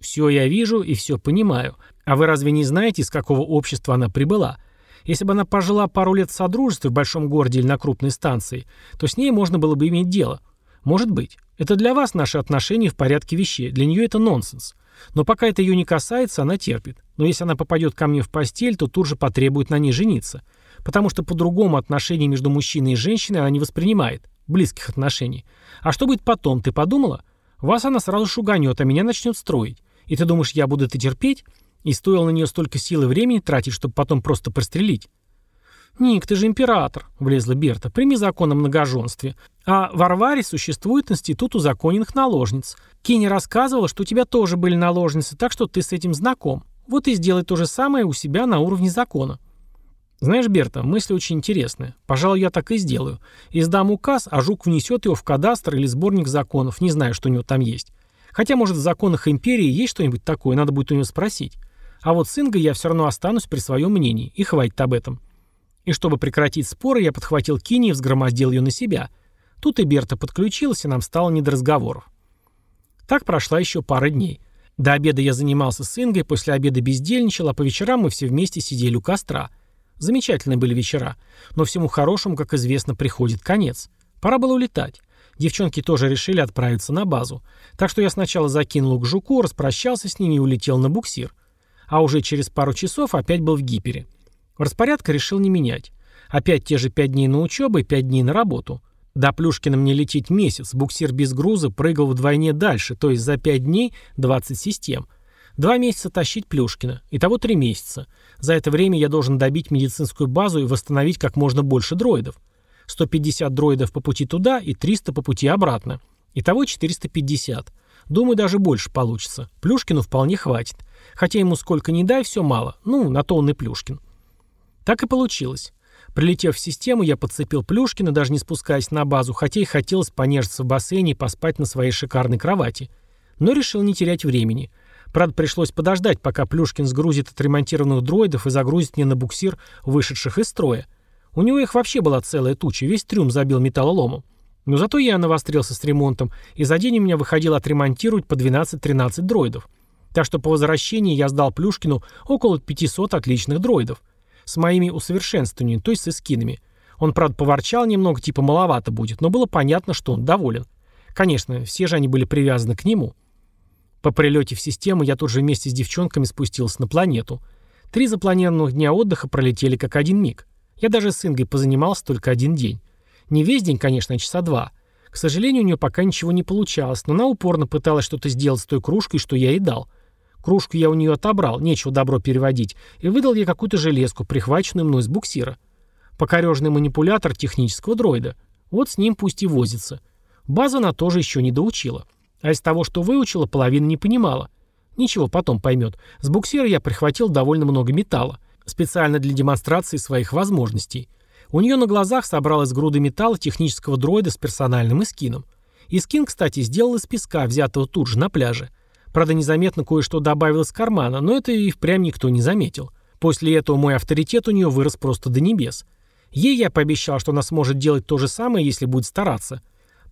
«Все я вижу и все понимаю. А вы разве не знаете, из какого общества она прибыла? Если бы она пожила пару лет в содружестве в большом городе или на крупной станции, то с ней можно было бы иметь дело. Может быть. Это для вас наши отношения в порядке вещей. Для нее это нонсенс. Но пока это ее не касается, она терпит. Но если она попадет ко мне в постель, то тут же потребует на ней жениться. Потому что по-другому отношения между мужчиной и женщиной она не воспринимает. Близких отношений. А что будет потом, ты подумала? Вас она сразу шуганет, а меня начнет строить. И ты думаешь, я буду это терпеть? И стоило на нее столько сил и времени тратить, чтобы потом просто прострелить? «Ник, ты же император», — влезла Берта. «Прими закон о многоженстве. А в Арваре существует институт узаконенных наложниц. Кенни рассказывала, что у тебя тоже были наложницы, так что ты с этим знаком. Вот и сделай то же самое у себя на уровне закона». «Знаешь, Берта, мысль очень интересная. Пожалуй, я так и сделаю. Издам указ, а Жук внесет его в кадастр или сборник законов. Не знаю, что у него там есть. Хотя, может, в законах империи есть что-нибудь такое, надо будет у него спросить. А вот с Ингой я все равно останусь при своем мнении. И хватит об этом». И чтобы прекратить споры, я подхватил Кини и взгромоздил ее на себя. Тут и Берта подключилась, и нам стало не до разговоров. Так прошла еще пара дней. До обеда я занимался с Ингой, после обеда бездельничал, а по вечерам мы все вместе сидели у костра. Замечательные были вечера. Но всему хорошему, как известно, приходит конец. Пора было улетать. Девчонки тоже решили отправиться на базу. Так что я сначала закинул к жуку, распрощался с ними и улетел на буксир. А уже через пару часов опять был в гипере. Распорядка решил не менять. Опять те же пять дней на учебу и пять дней на работу. До Плюшкина мне лететь месяц, буксир без груза прыгал вдвойне дальше, то есть за пять дней 20 систем. Два месяца тащить Плюшкина, итого три месяца. За это время я должен добить медицинскую базу и восстановить как можно больше дроидов. 150 дроидов по пути туда и 300 по пути обратно. Итого 450. Думаю, даже больше получится. Плюшкину вполне хватит. Хотя ему сколько ни дай, все мало. Ну, на то он и Плюшкин. Так и получилось. Прилетев в систему, я подцепил Плюшкина, даже не спускаясь на базу, хотя и хотелось понежиться в бассейне и поспать на своей шикарной кровати. Но решил не терять времени. Правда, пришлось подождать, пока Плюшкин сгрузит отремонтированных дроидов и загрузит мне на буксир вышедших из строя. У него их вообще была целая туча, весь трюм забил металлоломом. Но зато я навострился с ремонтом, и за день у меня выходило отремонтировать по 12-13 дроидов. Так что по возвращении я сдал Плюшкину около 500 отличных дроидов. С моими усовершенствованиями, то есть с эскинами. Он, правда, поворчал немного, типа маловато будет, но было понятно, что он доволен. Конечно, все же они были привязаны к нему. По прилете в систему я тут же вместе с девчонками спустился на планету. Три запланированных дня отдыха пролетели как один миг. Я даже с Ингой позанимался только один день. Не весь день, конечно, а часа два. К сожалению, у нее пока ничего не получалось, но она упорно пыталась что-то сделать с той кружкой, что я ей дал. Кружку я у нее отобрал, нечего добро переводить, и выдал ей какую-то железку, прихваченную мной с буксира. Покорежный манипулятор технического дроида. Вот с ним пусть и возится. База она тоже еще не доучила. А из того, что выучила, половина не понимала. Ничего, потом поймет. С буксира я прихватил довольно много металла. Специально для демонстрации своих возможностей. У нее на глазах собралась груда металла технического дроида с персональным эскином. Искин, кстати, сделал из песка, взятого тут же на пляже. Правда, незаметно кое-что добавил из кармана, но это и впрямь никто не заметил. После этого мой авторитет у нее вырос просто до небес. Ей я пообещал, что она сможет делать то же самое, если будет стараться.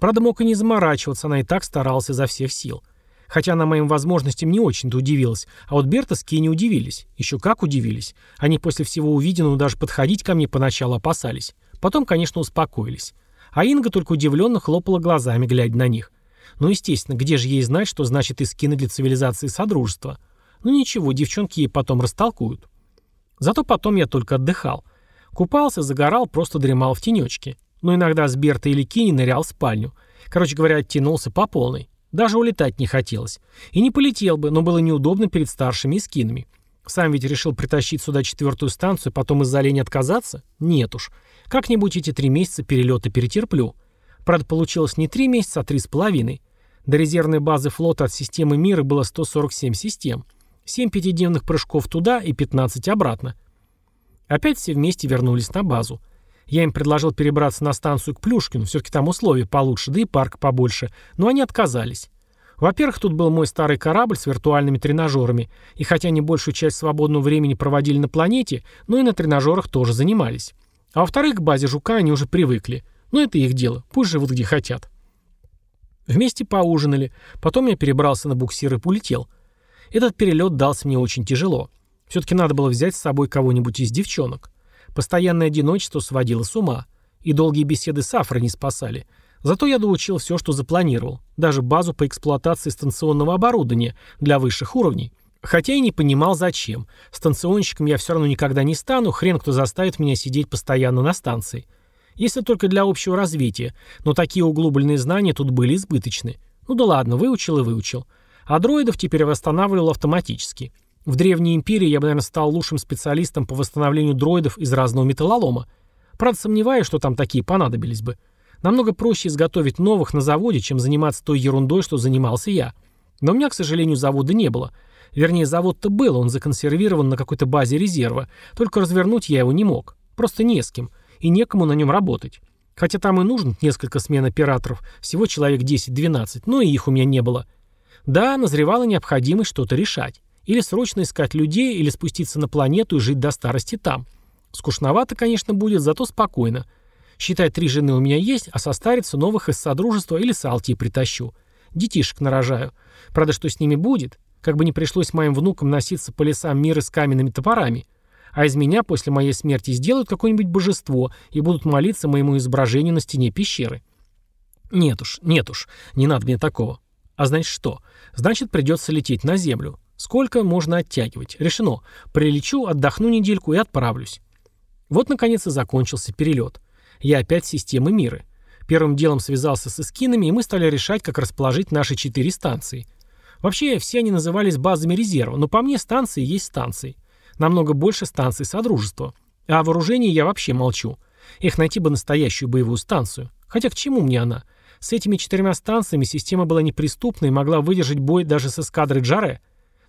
Правда, мог и не заморачиваться, она и так старалась изо всех сил. Хотя она моим возможностям не очень-то удивилась, а вот Берта с Кенни удивились. Еще как удивились. Они после всего увиденного даже подходить ко мне поначалу опасались. Потом, конечно, успокоились. А Инга только удивленно хлопала глазами, глядя на них. Ну, естественно, где же ей знать, что значит искины для цивилизации Содружества? Ну ничего, девчонки ей потом растолкуют. Зато потом я только отдыхал. Купался, загорал, просто дремал в тенечке. Но иногда с Бертой или Кини нырял в спальню. Короче говоря, оттянулся по полной. Даже улетать не хотелось. И не полетел бы, но было неудобно перед старшими эскинами. Сам ведь решил притащить сюда четвертую станцию, потом из-за лени отказаться? Нет уж. Как-нибудь эти три месяца перелета перетерплю. Правда, получилось не три месяца, а три с половиной. До резервной базы флота от системы мира было 147 систем. 7 пятидневных прыжков туда и 15 обратно. Опять все вместе вернулись на базу. Я им предложил перебраться на станцию к Плюшкину, все-таки там условия получше, да и парк побольше, но они отказались. Во-первых, тут был мой старый корабль с виртуальными тренажерами, и хотя они большую часть свободного времени проводили на планете, но и на тренажерах тоже занимались. А во-вторых, к базе Жука они уже привыкли. Но это их дело, пусть живут где хотят. Вместе поужинали, потом я перебрался на буксир и полетел. Этот перелет дался мне очень тяжело. Все-таки надо было взять с собой кого-нибудь из девчонок. Постоянное одиночество сводило с ума. И долгие беседы с Афро не спасали. Зато я доучил все, что запланировал. Даже базу по эксплуатации станционного оборудования для высших уровней. Хотя и не понимал, зачем. Станционщиком я все равно никогда не стану, хрен кто заставит меня сидеть постоянно на станции. Если только для общего развития, но такие углубленные знания тут были избыточны. Ну да ладно, выучил и выучил. А дроидов теперь восстанавливал автоматически. В Древней Империи я бы, наверное, стал лучшим специалистом по восстановлению дроидов из разного металлолома. Правда, сомневаюсь, что там такие понадобились бы. Намного проще изготовить новых на заводе, чем заниматься той ерундой, что занимался я. Но у меня, к сожалению, завода не было. Вернее, завод-то был, он законсервирован на какой-то базе резерва. Только развернуть я его не мог. Просто не с кем и некому на нем работать. Хотя там и нужно несколько смен операторов, всего человек 10-12, но и их у меня не было. Да, назревала необходимость что-то решать. Или срочно искать людей, или спуститься на планету и жить до старости там. Скучновато, конечно, будет, зато спокойно. Считай, три жены у меня есть, а состариться новых из Содружества или с Алтии притащу. Детишек нарожаю. Правда, что с ними будет? Как бы не пришлось моим внукам носиться по лесам мира с каменными топорами. А из меня после моей смерти сделают какое-нибудь божество и будут молиться моему изображению на стене пещеры. Нет уж, нет уж, не надо мне такого. А значит что? Значит, придется лететь на Землю. Сколько можно оттягивать? Решено. Прилечу, отдохну недельку и отправлюсь. Вот, наконец, и закончился перелет. Я опять системы мира. Первым делом связался с эскинами, и мы стали решать, как расположить наши четыре станции. Вообще, все они назывались базами резерва, но по мне станции есть станции. Намного больше станций Содружества. А о вооружении я вообще молчу. Их найти бы настоящую боевую станцию. Хотя к чему мне она? С этими четырьмя станциями система была неприступной и могла выдержать бой даже с эскадрой Джаре.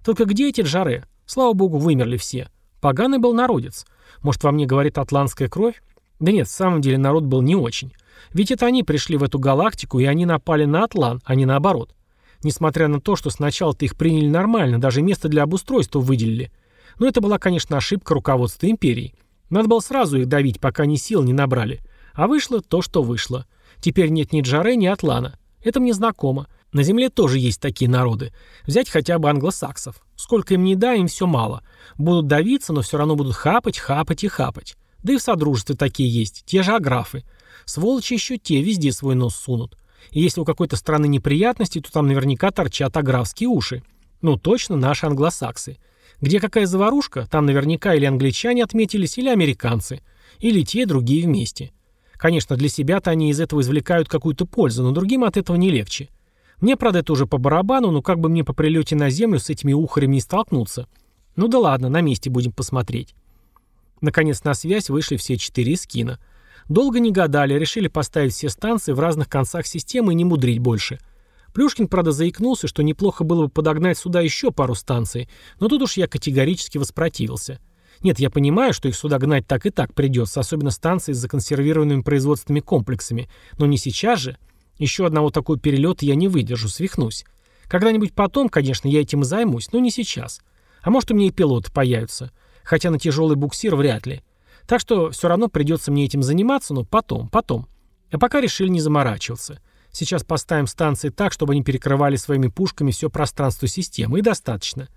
Только где эти Джаре? Слава богу, вымерли все. Поганый был народец. Может, во мне говорит атлантская кровь? Да нет, в самом деле народ был не очень. Ведь это они пришли в эту галактику, и они напали на Атлан, а не наоборот. Несмотря на то, что сначала-то их приняли нормально, даже место для обустройства выделили. Но это была, конечно, ошибка руководства империи. Надо было сразу их давить, пока ни сил не набрали. А вышло то, что вышло. Теперь нет ни Джаре, ни Атлана. Это мне знакомо. На Земле тоже есть такие народы. Взять хотя бы англосаксов. Сколько им не дай, им все мало. Будут давиться, но все равно будут хапать, хапать и хапать. Да и в Содружестве такие есть, те же аграфы. Сволочи еще те везде свой нос сунут. И если у какой-то страны неприятности, то там наверняка торчат аграфские уши. Ну, точно наши англосаксы. Где какая заварушка, там наверняка или англичане отметились, или американцы. Или те, и другие вместе. Конечно, для себя-то они из этого извлекают какую-то пользу, но другим от этого не легче. Мне, правда, это уже по барабану, но как бы мне по прилете на землю с этими ухарями не столкнуться. Ну да ладно, на месте будем посмотреть. Наконец на связь вышли все четыре скина. Долго не гадали, решили поставить все станции в разных концах системы и не мудрить больше. Плюшкин, правда, заикнулся, что неплохо было бы подогнать сюда еще пару станций, но тут уж я категорически воспротивился. Нет, я понимаю, что их сюда гнать так и так придется, особенно станции с законсервированными производственными комплексами, но не сейчас же. Еще одного такого перелета я не выдержу, свихнусь. Когда-нибудь потом, конечно, я этим и займусь, но не сейчас. А может, у меня и пилоты появятся. Хотя на тяжелый буксир вряд ли. Так что все равно придется мне этим заниматься, но потом, потом. А пока решили не заморачиваться. Сейчас поставим станции так, чтобы они перекрывали своими пушками все пространство системы, и достаточно.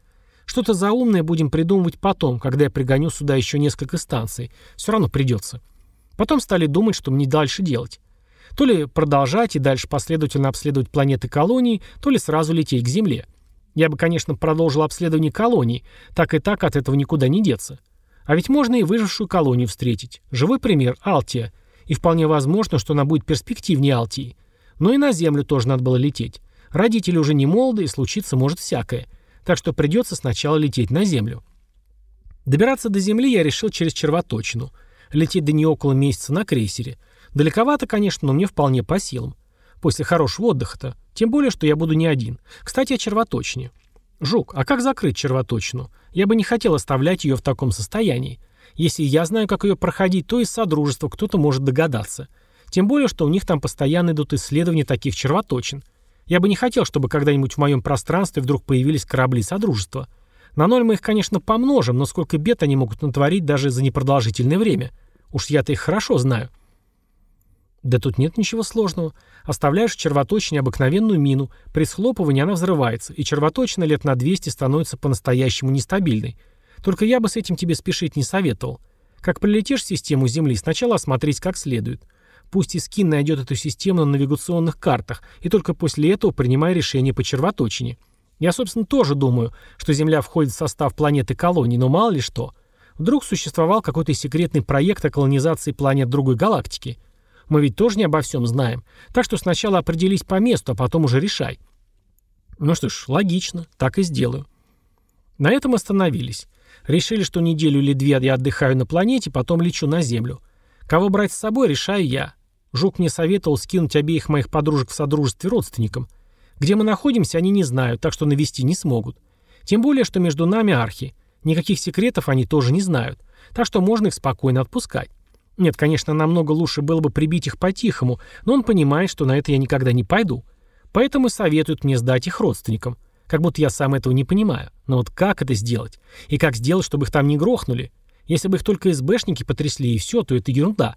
Что-то заумное будем придумывать потом, когда я пригоню сюда еще несколько станций. Все равно придется. Потом стали думать, что мне дальше делать. То ли продолжать и дальше последовательно обследовать планеты колонии, то ли сразу лететь к Земле. Я бы, конечно, продолжил обследование колоний, так и так от этого никуда не деться. А ведь можно и выжившую колонию встретить. Живой пример – Алтия. И вполне возможно, что она будет перспективнее Алтии. Но и на Землю тоже надо было лететь. Родители уже не молоды, и случиться может всякое. Так что придется сначала лететь на Землю. Добираться до Земли я решил через червоточину. Лететь до нее около месяца на крейсере. Далековато, конечно, но мне вполне по силам. После хорошего отдыха-то. Тем более, что я буду не один. Кстати, о червоточине. Жук, а как закрыть червоточину? Я бы не хотел оставлять ее в таком состоянии. Если я знаю, как ее проходить, то из Содружества кто-то может догадаться. Тем более, что у них там постоянно идут исследования таких червоточин. Я бы не хотел, чтобы когда-нибудь в моем пространстве вдруг появились корабли Содружества. На ноль мы их, конечно, помножим, но сколько бед они могут натворить даже за непродолжительное время. Уж я-то их хорошо знаю. Да тут нет ничего сложного. Оставляешь в червоточине обыкновенную мину, при схлопывании она взрывается, и червоточина лет на 200 становится по-настоящему нестабильной. Только я бы с этим тебе спешить не советовал. Как прилетишь в систему Земли, сначала осмотреть как следует. Пусть и скин найдет эту систему на навигационных картах, и только после этого принимай решение по червоточине. Я, собственно, тоже думаю, что Земля входит в состав планеты колонии, но мало ли что. Вдруг существовал какой-то секретный проект о колонизации планет другой галактики – мы ведь тоже не обо всем знаем. Так что сначала определись по месту, а потом уже решай. Ну что ж, логично, так и сделаю. На этом остановились. Решили, что неделю или две я отдыхаю на планете, потом лечу на Землю. Кого брать с собой, решаю я. Жук мне советовал скинуть обеих моих подружек в содружестве родственникам. Где мы находимся, они не знают, так что навести не смогут. Тем более, что между нами архи. Никаких секретов они тоже не знают. Так что можно их спокойно отпускать. Нет, конечно, намного лучше было бы прибить их по-тихому, но он понимает, что на это я никогда не пойду. Поэтому советует мне сдать их родственникам. Как будто я сам этого не понимаю. Но вот как это сделать? И как сделать, чтобы их там не грохнули? Если бы их только СБшники потрясли и все, то это ерунда.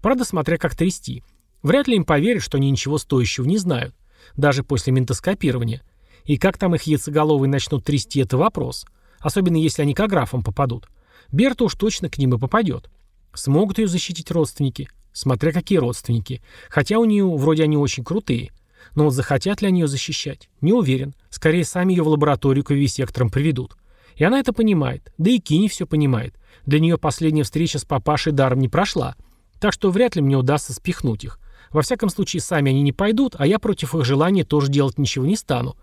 Правда, смотря как трясти. Вряд ли им поверят, что они ничего стоящего не знают. Даже после ментоскопирования. И как там их яйцеголовые начнут трясти, это вопрос. Особенно если они к аграфам попадут. Берта уж точно к ним и попадет. Смогут ее защитить родственники? Смотря какие родственники. Хотя у нее вроде они очень крутые. Но вот захотят ли они ее защищать? Не уверен. Скорее, сами ее в лабораторию к вивисекторам приведут. И она это понимает. Да и Кини все понимает. Для нее последняя встреча с папашей даром не прошла. Так что вряд ли мне удастся спихнуть их. Во всяком случае, сами они не пойдут, а я против их желания тоже делать ничего не стану.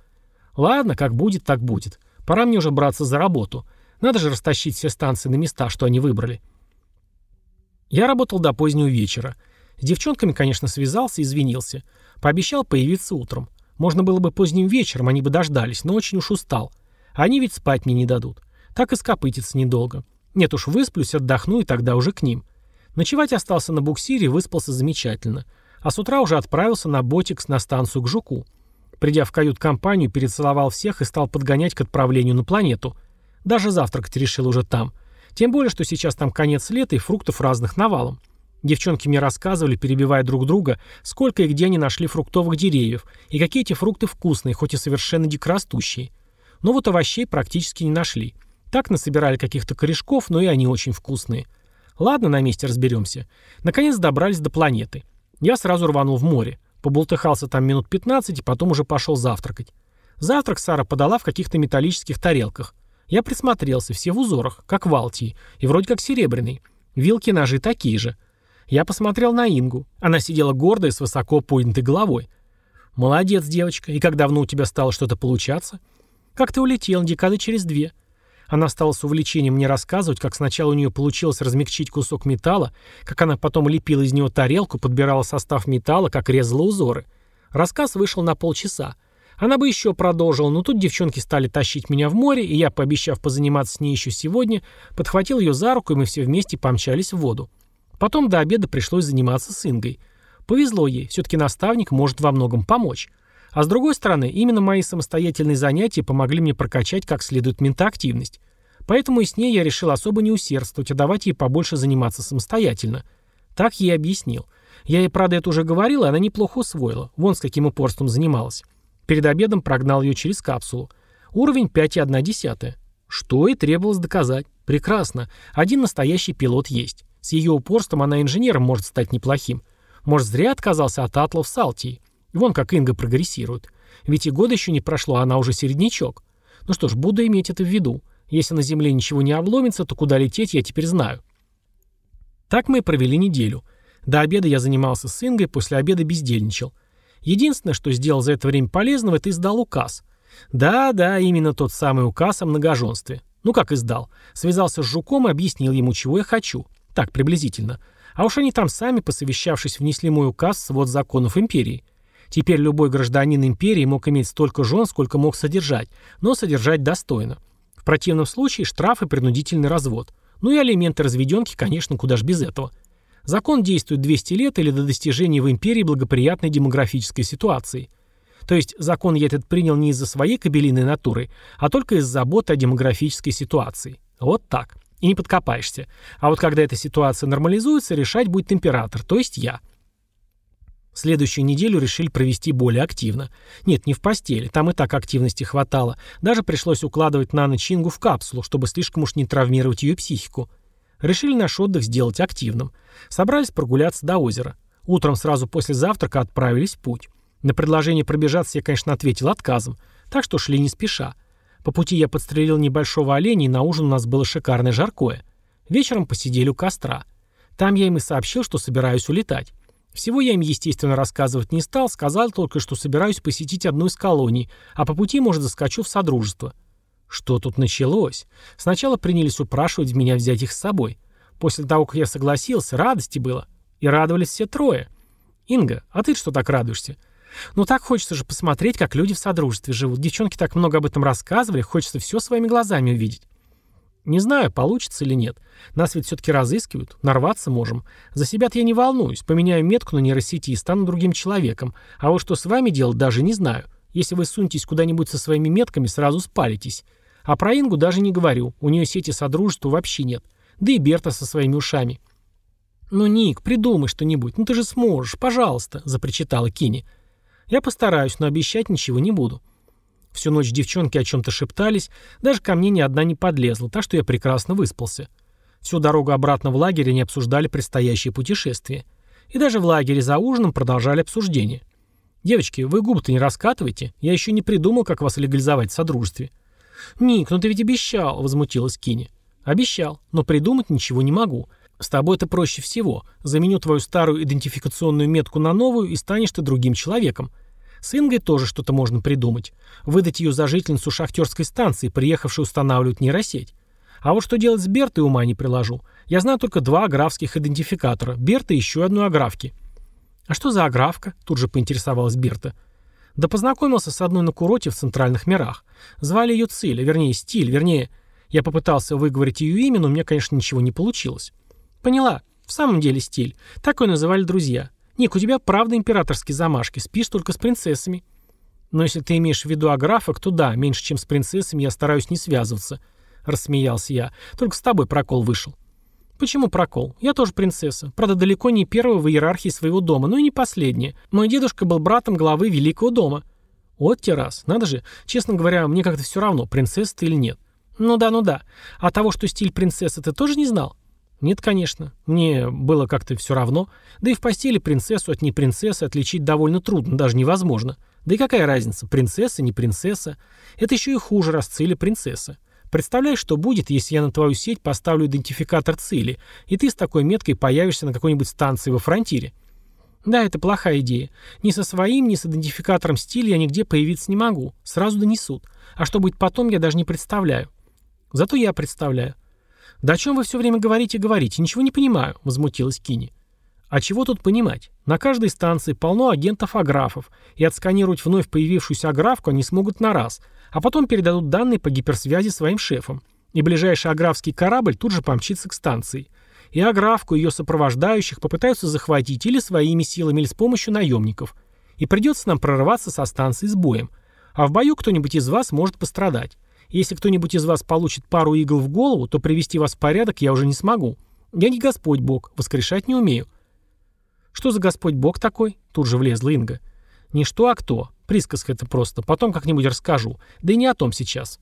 Ладно, как будет, так будет. Пора мне уже браться за работу. Надо же растащить все станции на места, что они выбрали. Я работал до позднего вечера. С девчонками, конечно, связался и извинился. Пообещал появиться утром. Можно было бы поздним вечером, они бы дождались, но очень уж устал. Они ведь спать мне не дадут. Так и скопытиться недолго. Нет уж, высплюсь, отдохну и тогда уже к ним. Ночевать остался на буксире выспался замечательно. А с утра уже отправился на ботикс на станцию к Жуку. Придя в кают-компанию, перецеловал всех и стал подгонять к отправлению на планету. Даже завтракать решил уже там. Тем более, что сейчас там конец лета и фруктов разных навалом. Девчонки мне рассказывали, перебивая друг друга, сколько и где они нашли фруктовых деревьев, и какие эти фрукты вкусные, хоть и совершенно дикорастущие. Но вот овощей практически не нашли. Так насобирали каких-то корешков, но и они очень вкусные. Ладно, на месте разберемся. Наконец добрались до планеты. Я сразу рванул в море. Побултыхался там минут 15 и потом уже пошел завтракать. Завтрак Сара подала в каких-то металлических тарелках. Я присмотрелся, все в узорах, как в Алтии, и вроде как серебряный. Вилки и ножи такие же. Я посмотрел на Ингу. Она сидела гордая, с высоко поднятой головой. «Молодец, девочка. И как давно у тебя стало что-то получаться?» «Как ты улетел, декады через две». Она стала с увлечением мне рассказывать, как сначала у нее получилось размягчить кусок металла, как она потом лепила из него тарелку, подбирала состав металла, как резала узоры. Рассказ вышел на полчаса. Она бы еще продолжила, но тут девчонки стали тащить меня в море, и я, пообещав позаниматься с ней еще сегодня, подхватил ее за руку, и мы все вместе помчались в воду. Потом до обеда пришлось заниматься с Ингой. Повезло ей, все-таки наставник может во многом помочь. А с другой стороны, именно мои самостоятельные занятия помогли мне прокачать как следует ментоактивность. Поэтому и с ней я решил особо не усердствовать, а давать ей побольше заниматься самостоятельно. Так ей объяснил. Я ей, правда, это уже говорил, и она неплохо усвоила. Вон с каким упорством занималась. Перед обедом прогнал ее через капсулу. Уровень 5,1. Что и требовалось доказать. Прекрасно. Один настоящий пилот есть. С ее упорством она инженером может стать неплохим. Может, зря отказался от атлов с Алтии. Вон как Инга прогрессирует. Ведь и года еще не прошло, а она уже середнячок. Ну что ж, буду иметь это в виду. Если на Земле ничего не обломится, то куда лететь я теперь знаю. Так мы и провели неделю. До обеда я занимался с Ингой, после обеда бездельничал. Единственное, что сделал за это время полезного, это издал указ. Да-да, именно тот самый указ о многоженстве. Ну как издал? Связался с Жуком и объяснил ему, чего я хочу. Так, приблизительно. А уж они там сами, посовещавшись, внесли мой указ в свод законов империи. Теперь любой гражданин империи мог иметь столько жен, сколько мог содержать, но содержать достойно. В противном случае штраф и принудительный развод. Ну и алименты разведенки, конечно, куда ж без этого. Закон действует 200 лет или до достижения в империи благоприятной демографической ситуации. То есть закон я этот принял не из-за своей кабелиной натуры, а только из заботы о демографической ситуации. Вот так. И не подкопаешься. А вот когда эта ситуация нормализуется, решать будет император, то есть я. Следующую неделю решили провести более активно. Нет, не в постели, там и так активности хватало. Даже пришлось укладывать на ночь Ингу в капсулу, чтобы слишком уж не травмировать ее психику. Решили наш отдых сделать активным. Собрались прогуляться до озера. Утром сразу после завтрака отправились в путь. На предложение пробежаться я, конечно, ответил отказом, так что шли не спеша. По пути я подстрелил небольшого оленя, и на ужин у нас было шикарное жаркое. Вечером посидели у костра. Там я им и сообщил, что собираюсь улетать. Всего я им, естественно, рассказывать не стал, сказал только, что собираюсь посетить одну из колоний, а по пути, может, заскочу в Содружество. Что тут началось? Сначала принялись упрашивать меня взять их с собой. После того, как я согласился, радости было. И радовались все трое. «Инга, а ты что так радуешься?» «Ну так хочется же посмотреть, как люди в содружестве живут. Девчонки так много об этом рассказывали, хочется все своими глазами увидеть». «Не знаю, получится или нет. Нас ведь все-таки разыскивают, нарваться можем. За себя-то я не волнуюсь, поменяю метку на нейросети и стану другим человеком. А вот что с вами делать, даже не знаю. Если вы сунетесь куда-нибудь со своими метками, сразу спалитесь. А про Ингу даже не говорю. У нее сети содружества вообще нет. Да и Берта со своими ушами. «Ну, Ник, придумай что-нибудь. Ну ты же сможешь, пожалуйста», — запричитала Кини. «Я постараюсь, но обещать ничего не буду». Всю ночь девчонки о чем-то шептались, даже ко мне ни одна не подлезла, так что я прекрасно выспался. Всю дорогу обратно в лагерь они обсуждали предстоящее путешествие. И даже в лагере за ужином продолжали обсуждение. «Девочки, вы губы-то не раскатывайте. Я еще не придумал, как вас легализовать в содружестве». «Ник, ну ты ведь обещал», — возмутилась Кини. «Обещал, но придумать ничего не могу. С тобой это проще всего. Заменю твою старую идентификационную метку на новую, и станешь ты другим человеком. С Ингой тоже что-то можно придумать. Выдать ее за жительницу шахтерской станции, приехавшей устанавливать нейросеть. А вот что делать с Бертой, ума не приложу. Я знаю только два аграфских идентификатора. Берта и еще одну аграфки. «А что за аграфка?» – тут же поинтересовалась Берта. Да познакомился с одной на куроте в центральных мирах. Звали ее Цель, вернее, Стиль, вернее... Я попытался выговорить ее имя, но у меня, конечно, ничего не получилось. Поняла. В самом деле стиль. Так его называли друзья. Ник, у тебя правда императорские замашки, спишь только с принцессами. Но если ты имеешь в виду аграфок, то да, меньше, чем с принцессами я стараюсь не связываться. Рассмеялся я. Только с тобой прокол вышел. Почему прокол? Я тоже принцесса. Правда, далеко не первая в иерархии своего дома, но и не последняя. Мой дедушка был братом главы Великого дома. Вот те раз. Надо же. Честно говоря, мне как-то все равно, принцесса ты или нет. Ну да, ну да. А того, что стиль принцессы ты тоже не знал? Нет, конечно. Мне было как-то все равно. Да и в постели принцессу от не принцессы отличить довольно трудно, даже невозможно. Да и какая разница, принцесса, не принцесса? Это еще и хуже, раз цели принцесса. Представляешь, что будет, если я на твою сеть поставлю идентификатор цели, и ты с такой меткой появишься на какой-нибудь станции во фронтире? Да, это плохая идея. Ни со своим, ни с идентификатором стиля я нигде появиться не могу. Сразу донесут. А что будет потом, я даже не представляю. Зато я представляю. «Да о чем вы все время говорите и говорите? Ничего не понимаю», — возмутилась Кини. «А чего тут понимать? На каждой станции полно агентов-аграфов, и отсканировать вновь появившуюся аграфку они смогут на раз, а потом передадут данные по гиперсвязи своим шефам. И ближайший аграфский корабль тут же помчится к станции. И аграфку, и ее сопровождающих попытаются захватить или своими силами, или с помощью наемников. И придется нам прорываться со станции с боем. А в бою кто-нибудь из вас может пострадать. Если кто-нибудь из вас получит пару игл в голову, то привести вас в порядок я уже не смогу. Я не Господь Бог, воскрешать не умею». «Что за Господь Бог такой?» Тут же влезла Инга. «Не что, а кто. Присказка это просто. Потом как-нибудь расскажу. Да и не о том сейчас».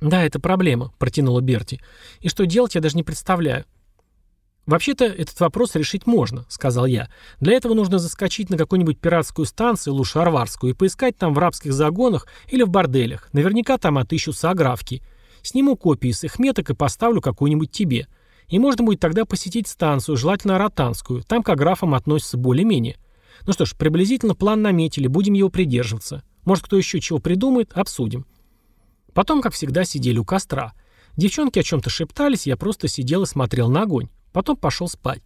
«Да, это проблема», — протянула Берти. «И что делать, я даже не представляю. «Вообще-то этот вопрос решить можно», — сказал я. «Для этого нужно заскочить на какую-нибудь пиратскую станцию, лучше арварскую, и поискать там в рабских загонах или в борделях. Наверняка там отыщутся аграфки. Сниму копии с их меток и поставлю какую-нибудь тебе. И можно будет тогда посетить станцию, желательно ротанскую. Там к аграфам относятся более-менее. Ну что ж, приблизительно план наметили, будем его придерживаться. Может, кто еще чего придумает, обсудим». Потом, как всегда, сидели у костра. Девчонки о чем-то шептались, я просто сидел и смотрел на огонь. Потом пошел спать.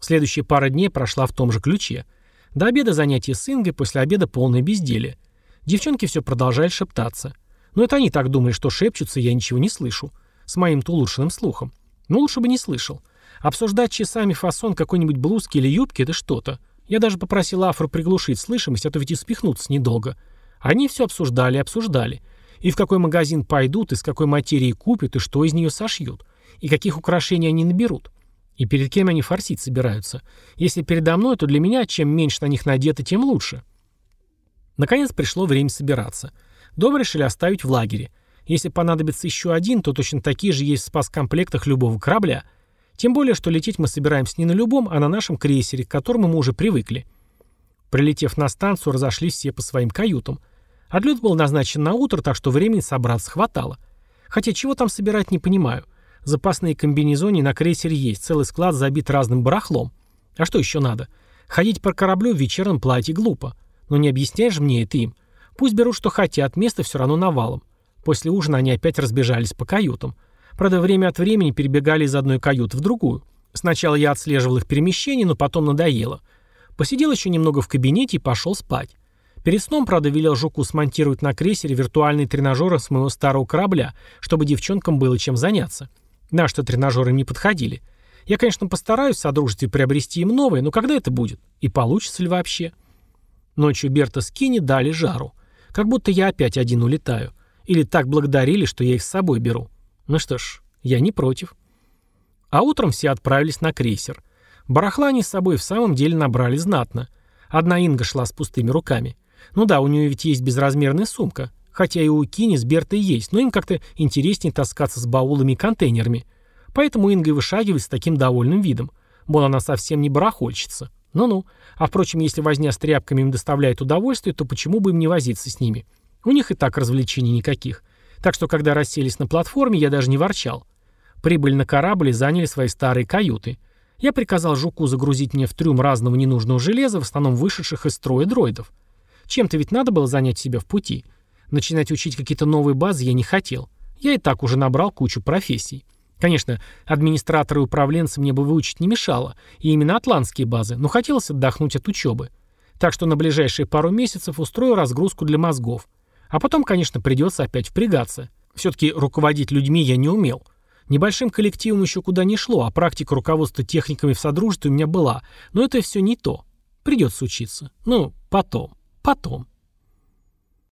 Следующие пара дней прошла в том же ключе. До обеда занятия с Ингой, после обеда полное безделие. Девчонки все продолжали шептаться. Но это они так думали, что шепчутся, я ничего не слышу. С моим-то слухом. Но лучше бы не слышал. Обсуждать часами фасон какой-нибудь блузки или юбки – это что-то. Я даже попросил Афру приглушить слышимость, а то ведь и спихнуться недолго. Они все обсуждали и обсуждали. И в какой магазин пойдут, и с какой материи купят, и что из нее сошьют и каких украшений они наберут. И перед кем они форсить собираются. Если передо мной, то для меня чем меньше на них надето, тем лучше. Наконец пришло время собираться. Дом решили оставить в лагере. Если понадобится еще один, то точно такие же есть в спас-комплектах любого корабля. Тем более, что лететь мы собираемся не на любом, а на нашем крейсере, к которому мы уже привыкли. Прилетев на станцию, разошлись все по своим каютам. Отлет был назначен на утро, так что времени собраться хватало. Хотя чего там собирать, не понимаю. Запасные комбинезоны на крейсере есть, целый склад забит разным барахлом. А что еще надо? Ходить по кораблю в вечернем платье глупо. Но не объясняешь мне это им. Пусть берут, что хотят, место все равно навалом. После ужина они опять разбежались по каютам. Правда, время от времени перебегали из одной каюты в другую. Сначала я отслеживал их перемещение, но потом надоело. Посидел еще немного в кабинете и пошел спать. Перед сном, правда, велел Жуку смонтировать на крейсере виртуальные тренажеры с моего старого корабля, чтобы девчонкам было чем заняться. На что тренажеры не подходили. Я, конечно, постараюсь в содружестве приобрести им новые, но когда это будет? И получится ли вообще? Ночью Берта с Кини дали жару. Как будто я опять один улетаю. Или так благодарили, что я их с собой беру. Ну что ж, я не против. А утром все отправились на крейсер. Барахла они с собой в самом деле набрали знатно. Одна Инга шла с пустыми руками. Ну да, у нее ведь есть безразмерная сумка. Хотя и у Кини с Бертой есть, но им как-то интереснее таскаться с баулами и контейнерами. Поэтому Инга и вышагивает с таким довольным видом. Мол, она совсем не барахольщица. Ну-ну. А впрочем, если возня с тряпками им доставляет удовольствие, то почему бы им не возиться с ними? У них и так развлечений никаких. Так что, когда расселись на платформе, я даже не ворчал. Прибыли на корабль и заняли свои старые каюты. Я приказал Жуку загрузить мне в трюм разного ненужного железа, в основном вышедших из строя дроидов. Чем-то ведь надо было занять себя в пути. Начинать учить какие-то новые базы я не хотел. Я и так уже набрал кучу профессий. Конечно, администраторы и управленцы мне бы выучить не мешало, и именно атлантские базы, но хотелось отдохнуть от учебы. Так что на ближайшие пару месяцев устрою разгрузку для мозгов. А потом, конечно, придется опять впрягаться. Все-таки руководить людьми я не умел. Небольшим коллективом еще куда не шло, а практика руководства техниками в Содружестве у меня была. Но это все не то. Придется учиться. Ну, потом. Потом.